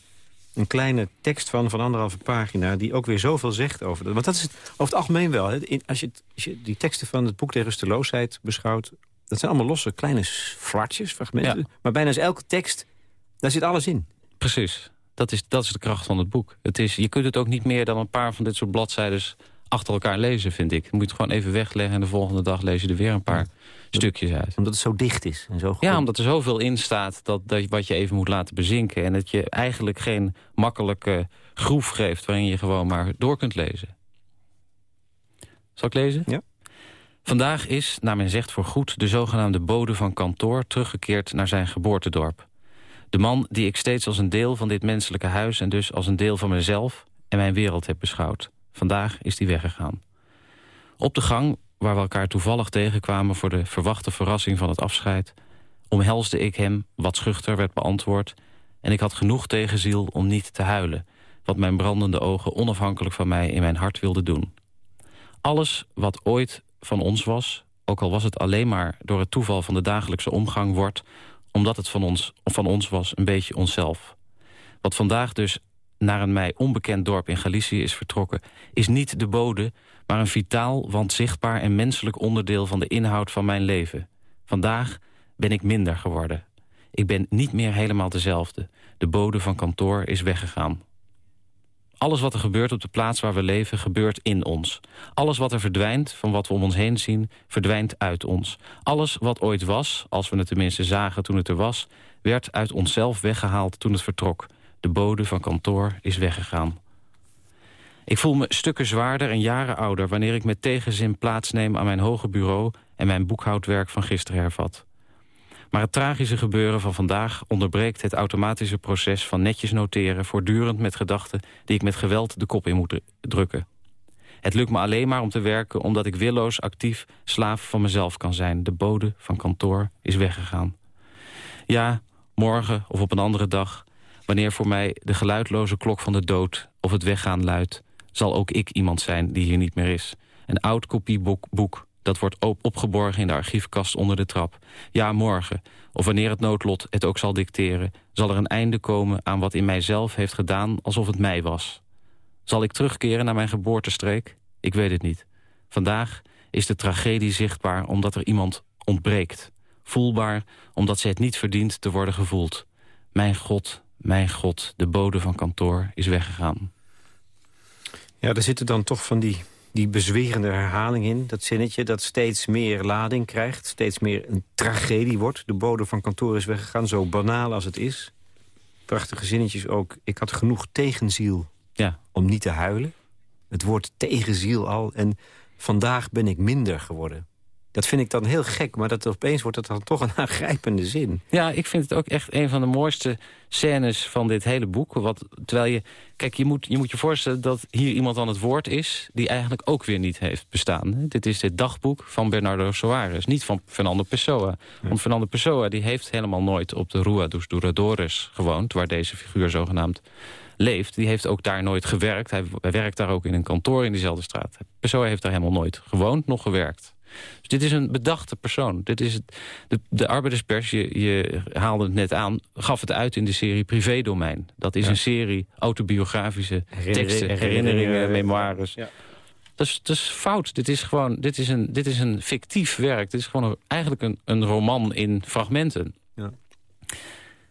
een kleine tekst van, van anderhalve pagina... die ook weer zoveel zegt over dat. Want dat is het, over het algemeen wel. Hè. Als, je, als je die teksten van het boek De Rusteloosheid beschouwt... dat zijn allemaal losse kleine flartjes, fragmenten. Ja. Maar bijna elke tekst, daar zit alles in. Precies. Dat is, dat is de kracht van het boek. Het is, je kunt het ook niet meer dan een paar van dit soort bladzijden achter elkaar lezen, vind ik. Je moet het gewoon even wegleggen en de volgende dag lees je er weer een paar stukjes uit. Omdat het zo dicht is en zo Ja, omdat er zoveel in staat dat, dat wat je even moet laten bezinken. En dat je eigenlijk geen makkelijke groef geeft waarin je gewoon maar door kunt lezen. Zal ik lezen? Ja. Vandaag is, naar men zegt voorgoed, de zogenaamde bode van kantoor teruggekeerd naar zijn geboortedorp. De man die ik steeds als een deel van dit menselijke huis... en dus als een deel van mezelf en mijn wereld heb beschouwd. Vandaag is die weggegaan. Op de gang, waar we elkaar toevallig tegenkwamen... voor de verwachte verrassing van het afscheid... omhelsde ik hem, wat schuchter werd beantwoord... en ik had genoeg tegenziel om niet te huilen... wat mijn brandende ogen onafhankelijk van mij in mijn hart wilden doen. Alles wat ooit van ons was, ook al was het alleen maar... door het toeval van de dagelijkse omgang wordt omdat het van ons, van ons was, een beetje onszelf. Wat vandaag dus naar een mij onbekend dorp in Galicië is vertrokken... is niet de bode, maar een vitaal, want zichtbaar en menselijk onderdeel... van de inhoud van mijn leven. Vandaag ben ik minder geworden. Ik ben niet meer helemaal dezelfde. De bode van kantoor is weggegaan. Alles wat er gebeurt op de plaats waar we leven, gebeurt in ons. Alles wat er verdwijnt, van wat we om ons heen zien, verdwijnt uit ons. Alles wat ooit was, als we het tenminste zagen toen het er was... werd uit onszelf weggehaald toen het vertrok. De bode van kantoor is weggegaan. Ik voel me stukken zwaarder en jaren ouder... wanneer ik met tegenzin plaatsneem aan mijn hoge bureau... en mijn boekhoudwerk van gisteren hervat. Maar het tragische gebeuren van vandaag onderbreekt het automatische proces van netjes noteren... voortdurend met gedachten die ik met geweld de kop in moet drukken. Het lukt me alleen maar om te werken omdat ik willoos actief slaaf van mezelf kan zijn. De bode van kantoor is weggegaan. Ja, morgen of op een andere dag, wanneer voor mij de geluidloze klok van de dood of het weggaan luidt... zal ook ik iemand zijn die hier niet meer is. Een oud kopieboek boek dat wordt opgeborgen in de archiefkast onder de trap. Ja, morgen, of wanneer het noodlot het ook zal dicteren... zal er een einde komen aan wat in mijzelf heeft gedaan alsof het mij was. Zal ik terugkeren naar mijn geboortestreek? Ik weet het niet. Vandaag is de tragedie zichtbaar omdat er iemand ontbreekt. Voelbaar omdat ze het niet verdient te worden gevoeld. Mijn God, mijn God, de bode van kantoor is weggegaan. Ja, er zitten dan toch van die die bezwerende herhaling in. Dat zinnetje dat steeds meer lading krijgt. Steeds meer een tragedie wordt. De bodem van kantoor is weggegaan, zo banaal als het is. Prachtige zinnetjes ook. Ik had genoeg tegenziel ja. om niet te huilen. Het woord tegenziel al. En vandaag ben ik minder geworden. Dat vind ik dan heel gek, maar dat opeens wordt het dan toch een aangrijpende zin. Ja, ik vind het ook echt een van de mooiste scènes van dit hele boek. Wat, terwijl je, kijk, je moet, je moet je voorstellen dat hier iemand aan het woord is... die eigenlijk ook weer niet heeft bestaan. Dit is het dagboek van Bernardo Soares, niet van Fernando Pessoa. Want Fernando Pessoa die heeft helemaal nooit op de Rua dos Douradores gewoond... waar deze figuur zogenaamd leeft. Die heeft ook daar nooit gewerkt. Hij, hij werkt daar ook in een kantoor in diezelfde straat. Pessoa heeft daar helemaal nooit gewoond, nog gewerkt. Dus dit is een bedachte persoon. Dit is het, de, de arbeiderspers, je, je haalde het net aan, gaf het uit in de serie Privédomein. Dat is een serie autobiografische teksten, herinneringen, memoires. Ja. Dat is, dat is fout. Dit is gewoon dit is een, dit is een fictief werk. Dit is gewoon eigenlijk een, een roman in fragmenten. Ja.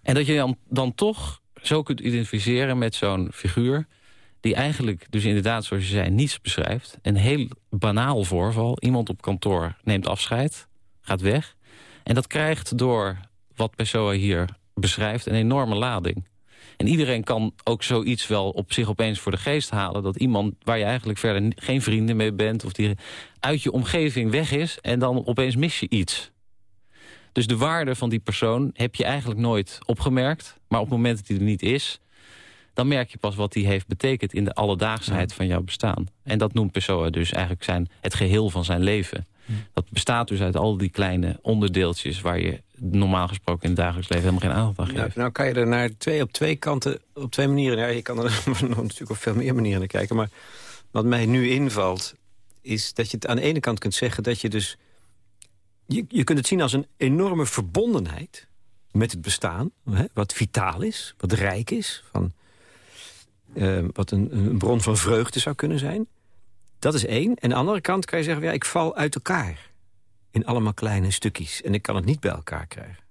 En dat je dan, dan toch zo kunt identificeren met zo'n figuur die eigenlijk dus inderdaad, zoals je zei, niets beschrijft. Een heel banaal voorval. Iemand op kantoor neemt afscheid, gaat weg. En dat krijgt door wat Pessoa hier beschrijft een enorme lading. En iedereen kan ook zoiets wel op zich opeens voor de geest halen... dat iemand waar je eigenlijk verder geen vrienden mee bent... of die uit je omgeving weg is en dan opeens mis je iets. Dus de waarde van die persoon heb je eigenlijk nooit opgemerkt. Maar op het moment dat hij er niet is... dan merk je pas wat hij heeft betekend in de alledaagsheid van jouw bestaan. En dat noemt Pessoa dus eigenlijk zijn, het geheel van zijn leven. Dat bestaat dus uit al die kleine onderdeeltjes... waar je normaal gesproken in het dagelijks leven helemaal geen aandacht aan geeft. Nou, nou kan je er naar twee, op twee kanten, op twee manieren... Ja, je kan er natuurlijk op veel meer manieren naar kijken. Maar wat mij nu invalt, is dat je het aan de ene kant kunt zeggen... dat je dus... Je, je kunt het zien als een enorme verbondenheid met het bestaan. Hè, wat vitaal is, wat rijk is. Van, uh, wat een, een bron van vreugde zou kunnen zijn. Dat is één. En aan de andere kant kan je zeggen, ja, ik val uit elkaar. In allemaal kleine stukjes. En ik kan het niet bij elkaar krijgen.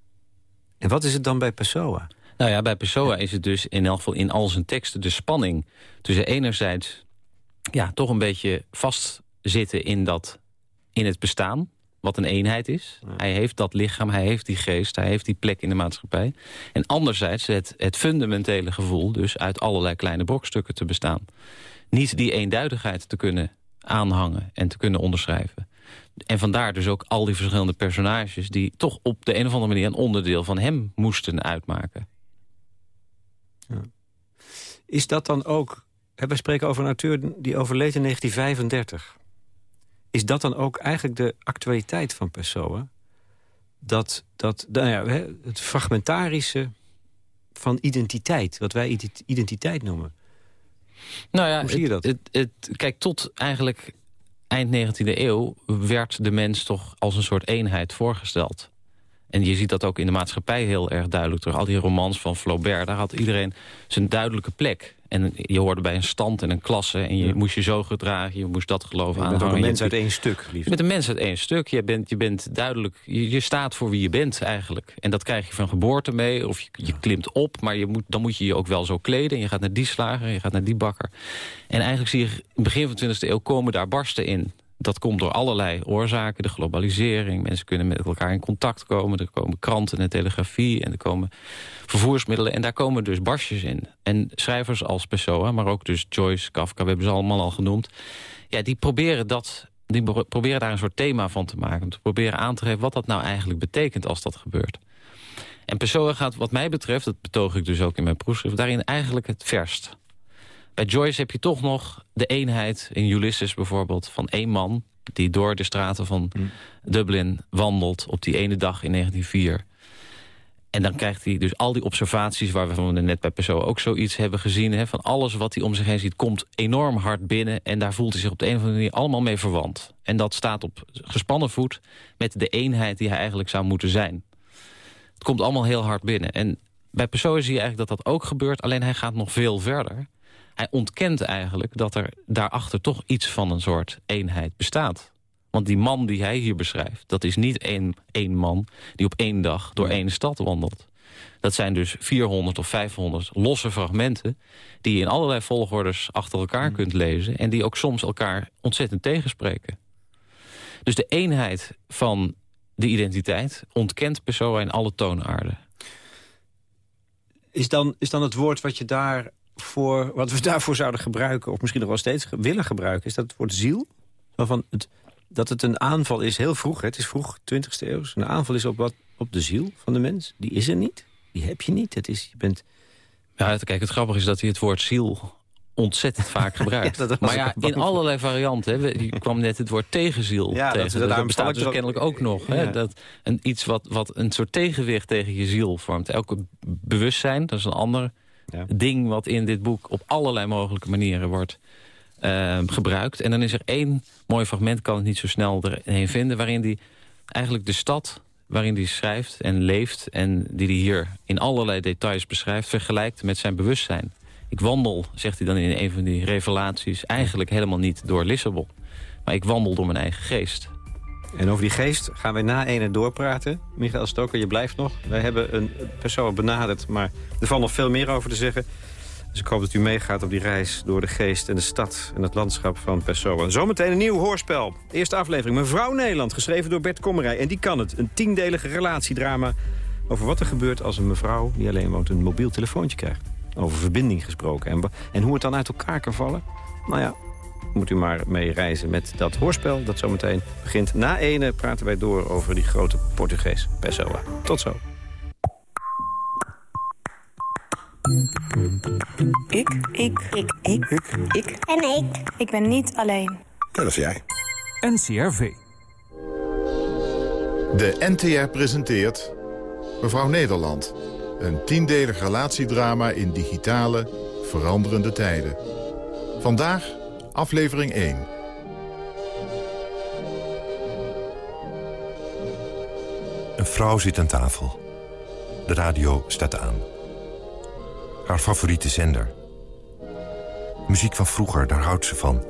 En wat is het dan bij Pessoa? Nou ja, bij Pessoa is het dus in elk geval in al zijn teksten de spanning... tussen enerzijds ja, toch een beetje vastzitten in, dat, in het bestaan... wat een eenheid is. Hij heeft dat lichaam, hij heeft die geest, hij heeft die plek in de maatschappij. En anderzijds het, het fundamentele gevoel... dus uit allerlei kleine brokstukken te bestaan. Niet die eenduidigheid te kunnen aanhangen en te kunnen onderschrijven. En vandaar dus ook al die verschillende personages... die toch op de een of andere manier een onderdeel van hem moesten uitmaken. Ja. Is dat dan ook... We spreken over een auteur die overleed in 1935. Is dat dan ook eigenlijk de actualiteit van Pessoa? Dat, dat nou ja, het fragmentarische van identiteit, wat wij identiteit noemen. Nou ja, Hoe zie je dat? Het, het, kijk, tot eigenlijk eind 19e eeuw werd de mens toch als een soort eenheid voorgesteld. En je ziet dat ook in de maatschappij heel erg duidelijk terug. Al die romans van Flaubert, daar had iedereen zijn duidelijke plek. En je hoorde bij een stand en een klasse en je moest je zo gedragen, je moest dat geloven aan. Met een mens uit één stuk, liefst. Met een mens uit één stuk. Je bent, je bent duidelijk, je, je, staat voor wie je bent eigenlijk. En dat krijg je van geboorte mee, of je, je klimt op, maar je moet, dan moet je je ook wel zo kleden. En je gaat naar die slager, je gaat naar die bakker. En eigenlijk zie je begin van de 20e eeuw komen daar barsten in. Dat komt door allerlei oorzaken. De globalisering, mensen kunnen met elkaar in contact komen. Er komen kranten en telegrafie en er komen vervoersmiddelen. En daar komen dus barstjes in. En schrijvers als Pessoa, maar ook dus Joyce, Kafka, we hebben ze allemaal al genoemd. Ja, die proberen dat die proberen daar een soort thema van te maken. Om te proberen aan te geven wat dat nou eigenlijk betekent als dat gebeurt. En Pessoa gaat wat mij betreft, dat betoog ik dus ook in mijn proefschrift... daarin eigenlijk het verst. Bij Joyce heb je toch nog de eenheid in Ulysses bijvoorbeeld... van één man die door de straten van mm. Dublin wandelt op die ene dag in 1904. En dan krijgt hij dus al die observaties... waar we net bij Pessoa ook zoiets hebben gezien... Hè, van alles wat hij om zich heen ziet komt enorm hard binnen... en daar voelt hij zich op de een of andere manier allemaal mee verwant. En dat staat op gespannen voet met de eenheid die hij eigenlijk zou moeten zijn. Het komt allemaal heel hard binnen. En bij Pessoa zie je eigenlijk dat dat ook gebeurt... alleen hij gaat nog veel verder ontkent eigenlijk dat er daarachter toch iets van een soort eenheid bestaat. Want die man die hij hier beschrijft, dat is niet één, één man... die op één dag door één stad wandelt. Dat zijn dus 400 of 500 losse fragmenten... die je in allerlei volgordes achter elkaar hmm. kunt lezen... en die ook soms elkaar ontzettend tegenspreken. Dus de eenheid van de identiteit ontkent Pessoa in alle toonaarden. Is dan, is dan het woord wat je daar voor, wat we daarvoor zouden gebruiken... of misschien nog wel steeds willen gebruiken... is dat het woord ziel. Van het, dat het een aanval is, heel vroeg, hè, het is vroeg 20e eeuw... een aanval is op, wat, op de ziel van de mens. Die is er niet, die heb je niet. Het is, je bent... Ja, kijk, het grappige is dat hij het woord ziel ontzettend vaak gebruikt. maar ja, in allerlei varianten. Hè. Je kwam net het woord tegenziel ja, tegen. Dat, dat bestaat dus kennelijk ook nog. Hè. Dat een, iets wat, wat een soort tegenwicht tegen je ziel vormt. Elke bewustzijn, dat is een ander ding wat in dit boek op allerlei mogelijke manieren wordt ehm, gebruikt. En dan is er één mooi fragment, kan het niet zo snel erheen vinden... waarin hij eigenlijk de stad waarin hij schrijft en leeft... en die hij hier in allerlei details beschrijft... vergelijkt met zijn bewustzijn. Ik wandel, zegt hij dan in een van die revelaties... eigenlijk helemaal niet door Lissabon. Maar ik wandel door mijn eigen geest. En over die geest gaan wij na ene doorpraten. Michael Stoker, je blijft nog. Wij hebben een persoon benaderd, maar er valt nog veel meer over te zeggen. Dus ik hoop dat u meegaat op die reis door de geest en de stad en het landschap van Pessoa. Zometeen een nieuw hoorspel. Eerste aflevering Mevrouw Nederland, geschreven door Bert Kommerij. En die kan het. Een tiendelige relatiedrama over wat er gebeurt als een mevrouw... die alleen woont een mobiel telefoontje krijgt. Over verbinding gesproken. En, en hoe het dan uit elkaar kan vallen? Nou ja, moet u maar mee reizen met dat hoorspel. Dat zometeen begint. Na ene praten wij door over die grote Portugees Pessoa. Tot zo. Ik. Ik. Ik. Ik. Ik. Ik. En ik. Ik ben niet alleen. dat is jij. NCRV. De NTR presenteert Mevrouw Nederland. Een tiendelig relatiedrama in digitale, veranderende tijden. Vandaag aflevering 1. Een vrouw zit aan tafel. De radio staat aan. Haar favoriete zender. Muziek van vroeger, daar houdt ze van.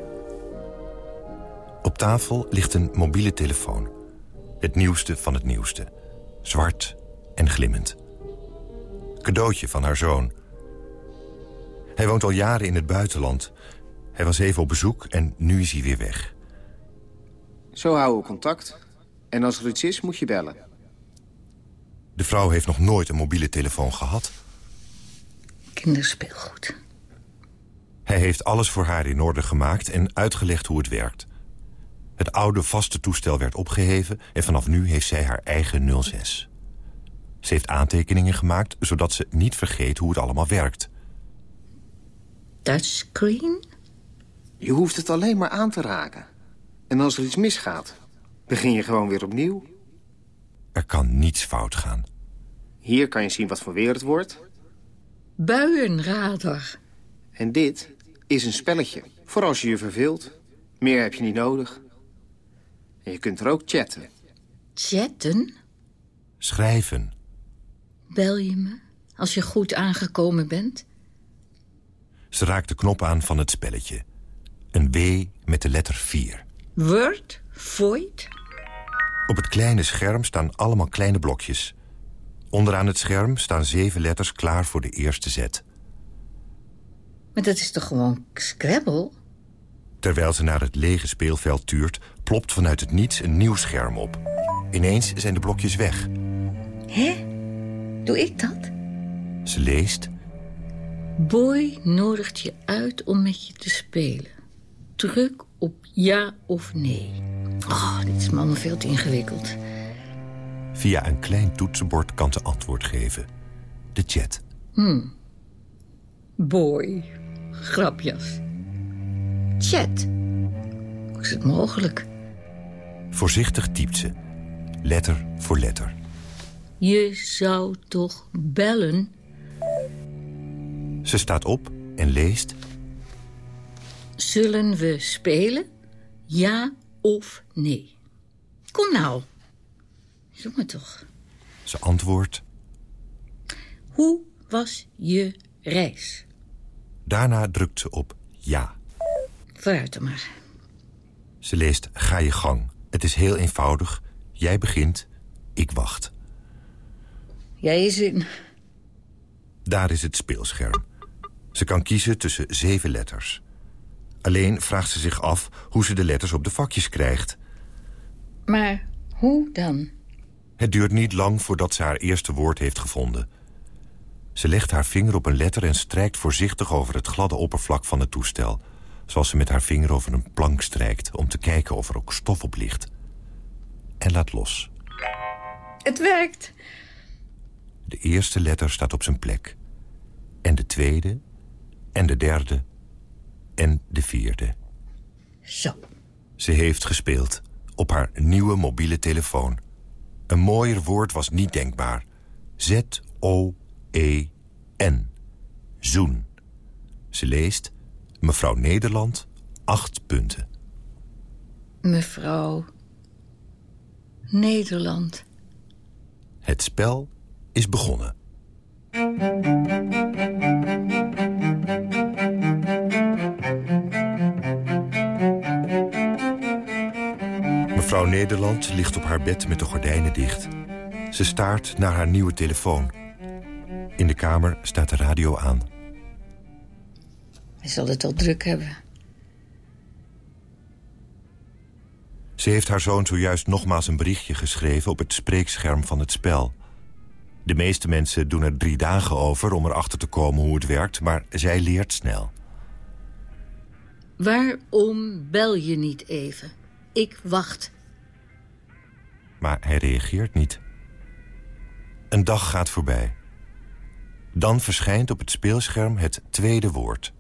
Op tafel ligt een mobiele telefoon. Het nieuwste van het nieuwste. Zwart en glimmend. Cadeautje van haar zoon. Hij woont al jaren in het buitenland. Hij was even op bezoek en nu is hij weer weg. Zo houden we contact. En als er iets is, moet je bellen. De vrouw heeft nog nooit een mobiele telefoon gehad. Kinderspeelgoed. Hij heeft alles voor haar in orde gemaakt en uitgelegd hoe het werkt. Het oude vaste toestel werd opgeheven... en vanaf nu heeft zij haar eigen 06. Ze heeft aantekeningen gemaakt, zodat ze niet vergeet hoe het allemaal werkt. Touchscreen? Je hoeft het alleen maar aan te raken. En als er iets misgaat, begin je gewoon weer opnieuw. Er kan niets fout gaan. Hier kan je zien wat voor weer het wordt. Buienradar. En dit is een spelletje, voor als je je verveelt. Meer heb je niet nodig. En je kunt er ook chatten. Chatten? Schrijven. Bel je me als je goed aangekomen bent? Ze raakt de knop aan van het spelletje. Een W met de letter 4. Word? Void? Op het kleine scherm staan allemaal kleine blokjes. Onderaan het scherm staan zeven letters klaar voor de eerste zet. Maar dat is toch gewoon Scrabble? Terwijl ze naar het lege speelveld tuurt... plopt vanuit het niets een nieuw scherm op. Ineens zijn de blokjes weg. Hé? Doe ik dat? Ze leest... Boy nodigt je uit om met je te spelen. Druk op ja of nee. Oh, dit is me allemaal veel te ingewikkeld. Via een klein toetsenbord kan ze antwoord geven. De chat. Hmm. Boy. Grapjas. Chat. Hoe is het mogelijk? Voorzichtig typt ze. Letter voor letter. Je zou toch bellen? Ze staat op en leest... Zullen we spelen? Ja of nee? Kom nou. Doe maar toch. Ze antwoordt... Hoe was je reis? Daarna drukt ze op ja. Vooruit dan maar. Ze leest ga je gang. Het is heel eenvoudig. Jij begint, ik wacht. Jij is in. Daar is het speelscherm. Ze kan kiezen tussen zeven letters. Alleen vraagt ze zich af hoe ze de letters op de vakjes krijgt. Maar hoe dan? Het duurt niet lang voordat ze haar eerste woord heeft gevonden. Ze legt haar vinger op een letter en strijkt voorzichtig over het gladde oppervlak van het toestel. Zoals ze met haar vinger over een plank strijkt om te kijken of er ook stof op ligt. En laat los. Het werkt. De eerste letter staat op zijn plek. En de tweede, en de derde, en de vierde. Zo. Ze heeft gespeeld op haar nieuwe mobiele telefoon. Een mooier woord was niet denkbaar. Z-O-E-N. Zoen. Ze leest Mevrouw Nederland, acht punten. Mevrouw Nederland. Het spel is begonnen. Mevrouw Nederland ligt op haar bed met de gordijnen dicht. Ze staart naar haar nieuwe telefoon. In de kamer staat de radio aan. Hij zal het al druk hebben. Ze heeft haar zoon zojuist nogmaals een berichtje geschreven... op het spreekscherm van het spel. De meeste mensen doen er drie dagen over om erachter te komen hoe het werkt... maar zij leert snel. Waarom bel je niet even? Ik wacht. Maar hij reageert niet. Een dag gaat voorbij. Dan verschijnt op het speelscherm het tweede woord.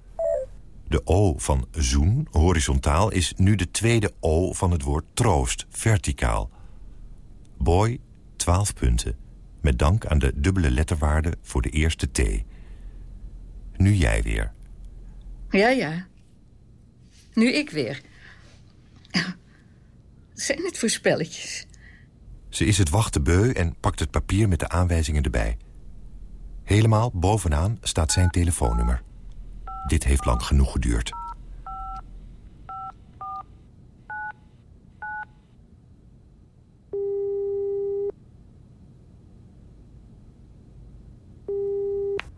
De O van zoen, horizontaal, is nu de tweede O van het woord troost, verticaal. Boy, 12 punten. Met dank aan de dubbele letterwaarde voor de eerste T. Nu jij weer. Ja, ja. Nu ik weer. Zijn het voor spelletjes? Ze is het wachten beu en pakt het papier met de aanwijzingen erbij. Helemaal bovenaan staat zijn telefoonnummer. Dit heeft lang genoeg geduurd.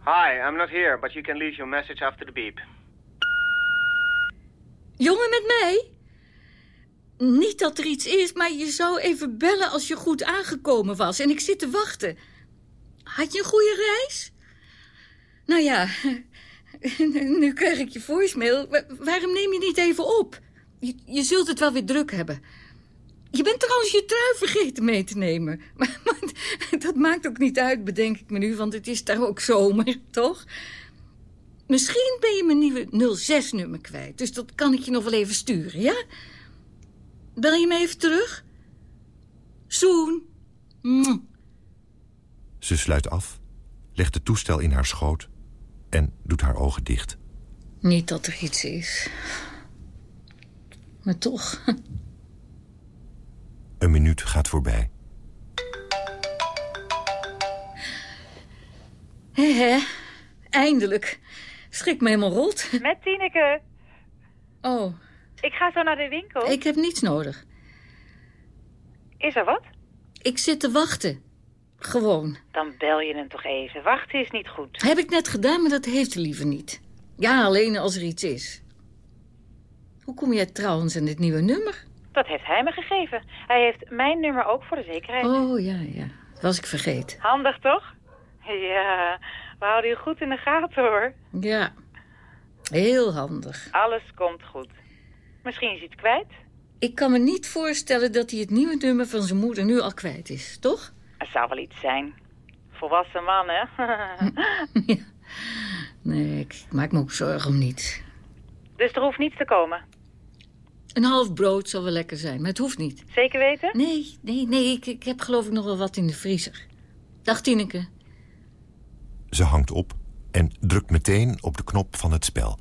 Hi, I'm not here, but you can leave your message after the beep. Jongen met mij? Niet dat er iets is, maar je zou even bellen als je goed aangekomen was. En ik zit te wachten. Had je een goede reis? Nou ja, nu krijg ik je voicemail. Waarom neem je niet even op? Je, zult het wel weer druk hebben. Je bent trouwens je trui vergeten mee te nemen. Maar, maar, dat maakt ook niet uit, bedenk ik me nu, want het is daar ook zomer, toch? Misschien ben je mijn nieuwe 06-nummer kwijt, dus dat kan ik je nog wel even sturen, ja? Bel je me even terug? Zoen. Ze sluit af, legt het toestel in haar schoot en doet haar ogen dicht. Niet dat er iets is. Maar toch. Een minuut gaat voorbij. Hé, hé. Eindelijk. Schrik me helemaal rot. Met Tineke. Oh. Ik ga zo naar de winkel. Ik heb niets nodig. Is er wat? Ik zit te wachten. Gewoon. Dan bel je hem toch even. Wachten is niet goed. Heb ik net gedaan, maar dat heeft hij liever niet. Ja, alleen als er iets is. Hoe kom jij trouwens aan dit nieuwe nummer? Dat heeft hij me gegeven. Hij heeft mijn nummer ook voor de zekerheid. Oh, ja, ja. Was ik vergeten. Handig, toch? Ja, we houden je goed in de gaten, hoor. Ja, heel handig. Alles komt goed. Misschien is hij het kwijt. Ik kan me niet voorstellen dat hij het nieuwe nummer van zijn moeder nu al kwijt is, toch? Er zou wel iets zijn. Volwassen man, hè? ja. Nee, ik maak me ook zorgen om niets. Dus er hoeft niets te komen? Een half brood zal wel lekker zijn, maar het hoeft niet. Zeker weten? Nee, nee, nee. Ik, ik heb geloof ik nog wel wat in de vriezer. Dag, Tineke. Ze hangt op en drukt meteen op de knop van het spel.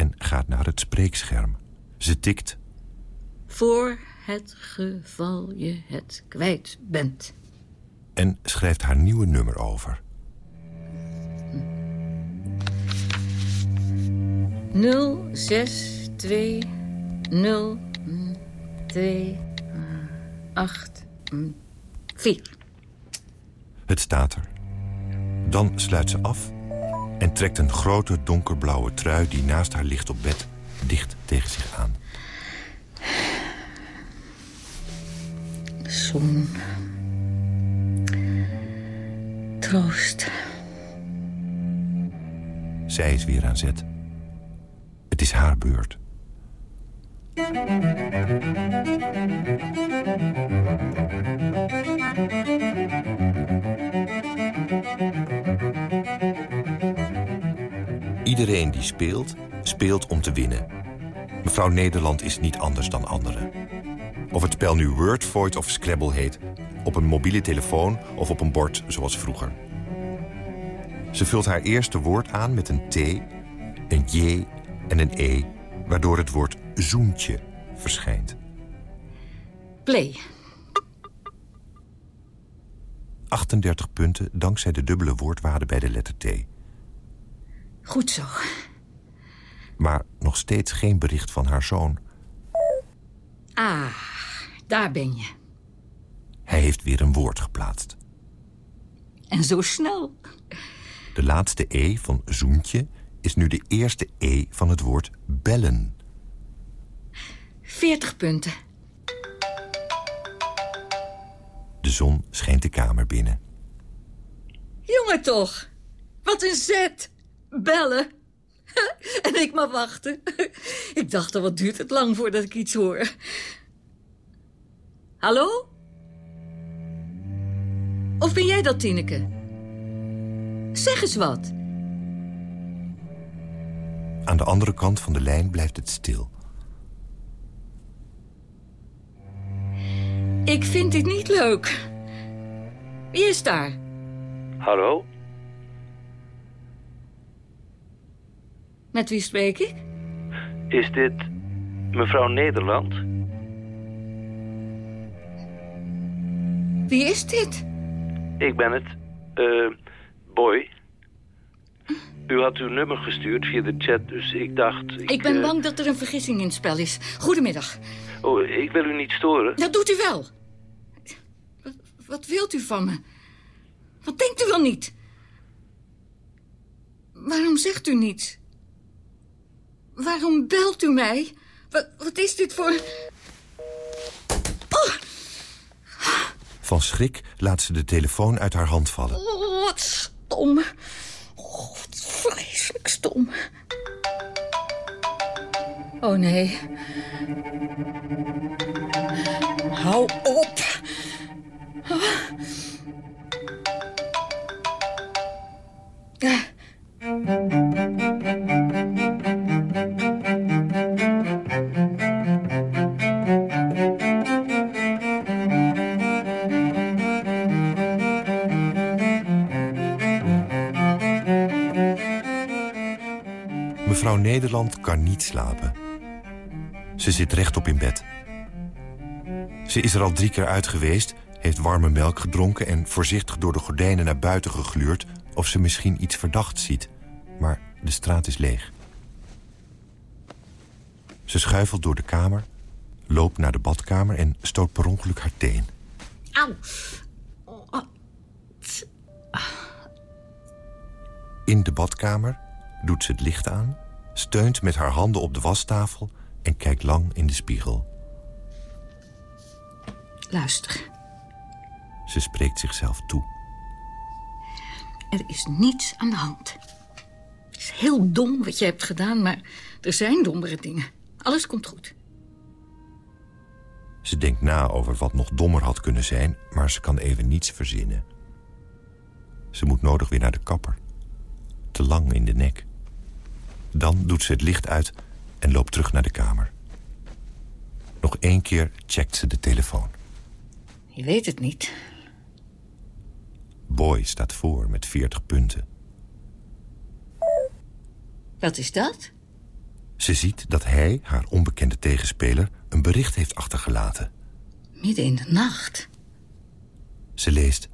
En gaat naar het spreekscherm. Ze tikt. Voor het geval je het kwijt bent. En schrijft haar nieuwe nummer over. Nul zes twee nul twee acht vier. Het staat er. Dan sluit ze af en trekt een grote donkerblauwe trui... die naast haar ligt op bed, dicht tegen zich aan. Zon. Troost. Zij is weer aan zet. Het is haar beurt. Iedereen die speelt, speelt om te winnen. Mevrouw Nederland is niet anders dan anderen. Of het spel nu Word, Void of Scrabble heet... op een mobiele telefoon of op een bord zoals vroeger. Ze vult haar eerste woord aan met een T, een J en een E... waardoor het woord zoentje verschijnt. Play. 38 punten dankzij de dubbele woordwaarde bij de letter T. Goed zo. Maar nog steeds geen bericht van haar zoon. Ah, daar ben je. Hij heeft weer een woord geplaatst. En zo snel. De laatste E van zoentje is nu de eerste E van het woord bellen. 40 punten. De zon schijnt de kamer binnen. Jongen toch. Wat een zet. Bellen. en ik maar wachten. ik dacht al, wat duurt het lang voordat ik iets hoor. Hallo? Of ben jij dat, Tineke? Zeg eens wat. Aan de andere kant van de lijn blijft het stil. Ik vind dit niet leuk. Wie is daar? Hallo? Met wie spreek ik? Is dit mevrouw Nederland? Wie is dit? Ik ben het. Uh, Boy. U had uw nummer gestuurd via de chat, dus ik dacht... Ik, ik ben uh... bang dat er een vergissing in het spel is. Goedemiddag. Oh, ik wil u niet storen. Dat doet u wel. Wat, wat wilt u van me? Wat denkt u wel niet? Waarom zegt u niets? Waarom belt u mij? Wat, wat is dit voor... Oh! Van schrik laat ze de telefoon uit haar hand vallen. Oh, wat stom. Oh, wat vreselijk stom. Oh, nee. Hou op. Oh. Mevrouw Nederland kan niet slapen. Ze zit rechtop in bed. Ze is er al drie keer uit geweest, heeft warme melk gedronken... en voorzichtig door de gordijnen naar buiten gegluurd... of ze misschien iets verdachts ziet. Maar de straat is leeg. Ze schuifelt door de kamer, loopt naar de badkamer... en stoot per ongeluk haar teen. Auw. In de badkamer doet ze het licht aan steunt met haar handen op de wastafel en kijkt lang in de spiegel. Luister. Ze spreekt zichzelf toe. Er is niets aan de hand. Het is heel dom wat je hebt gedaan, maar er zijn dommere dingen. Alles komt goed. Ze denkt na over wat nog dommer had kunnen zijn... maar ze kan even niets verzinnen. Ze moet nodig weer naar de kapper. Te lang in de nek. Dan doet ze het licht uit en loopt terug naar de kamer. Nog één keer checkt ze de telefoon. Je weet het niet. Boy staat voor met 40 punten. Wat is dat? Ze ziet dat hij, haar onbekende tegenspeler, een bericht heeft achtergelaten. Midden in de nacht. Ze leest...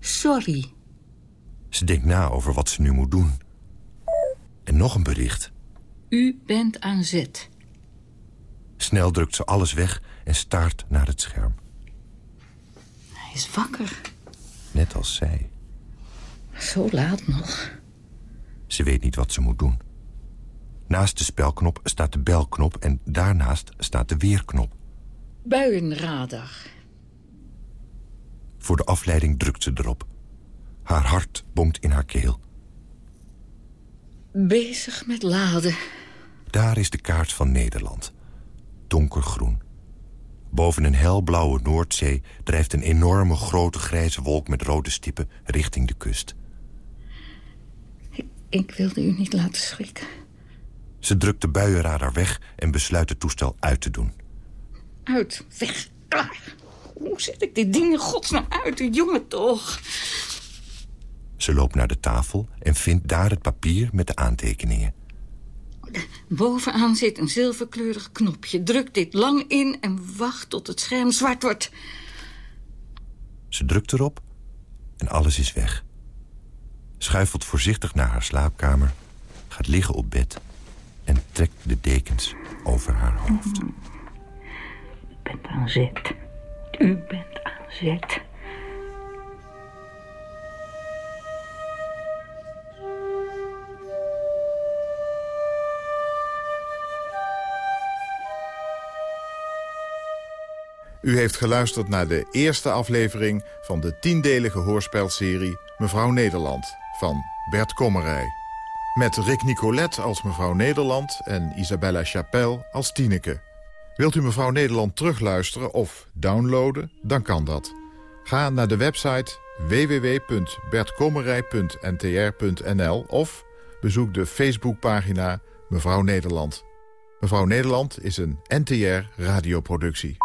Sorry. Ze denkt na over wat ze nu moet doen. En nog een bericht. U bent aan zet. Snel drukt ze alles weg en staart naar het scherm. Hij is wakker. Net als zij. Zo laat nog. Ze weet niet wat ze moet doen. Naast de spelknop staat de belknop en daarnaast staat de weerknop. Buienradar. Voor de afleiding drukt ze erop. Haar hart bonkt in haar keel. Bezig met laden. Daar is de kaart van Nederland. Donkergroen. Boven een helblauwe Noordzee drijft een enorme grote grijze wolk met rode stippen richting de kust. Ik, ik wilde u niet laten schrikken. Ze drukt de buienradar weg en besluit het toestel uit te doen. Uit, weg, klaar. Hoe zet ik dit ding in godsnaam uit, u jongen toch? Ze loopt naar de tafel en vindt daar het papier met de aantekeningen. Bovenaan zit een zilverkleurig knopje. Druk dit lang in en wacht tot het scherm zwart wordt. Ze drukt erop en alles is weg. Schuifelt voorzichtig naar haar slaapkamer, gaat liggen op bed... en trekt de dekens over haar hoofd. U bent aan zet. U bent aan zet. U heeft geluisterd naar de eerste aflevering van de tiendelige hoorspelserie Mevrouw Nederland van Bert Kommerij. Met Rick Nicolet als mevrouw Nederland en Isabella Chapelle als Tieneke. Wilt u mevrouw Nederland terugluisteren of downloaden, dan kan dat. Ga naar de website www.bertkommerij.ntr.nl of bezoek de Facebookpagina Mevrouw Nederland. Mevrouw Nederland is een NTR radioproductie.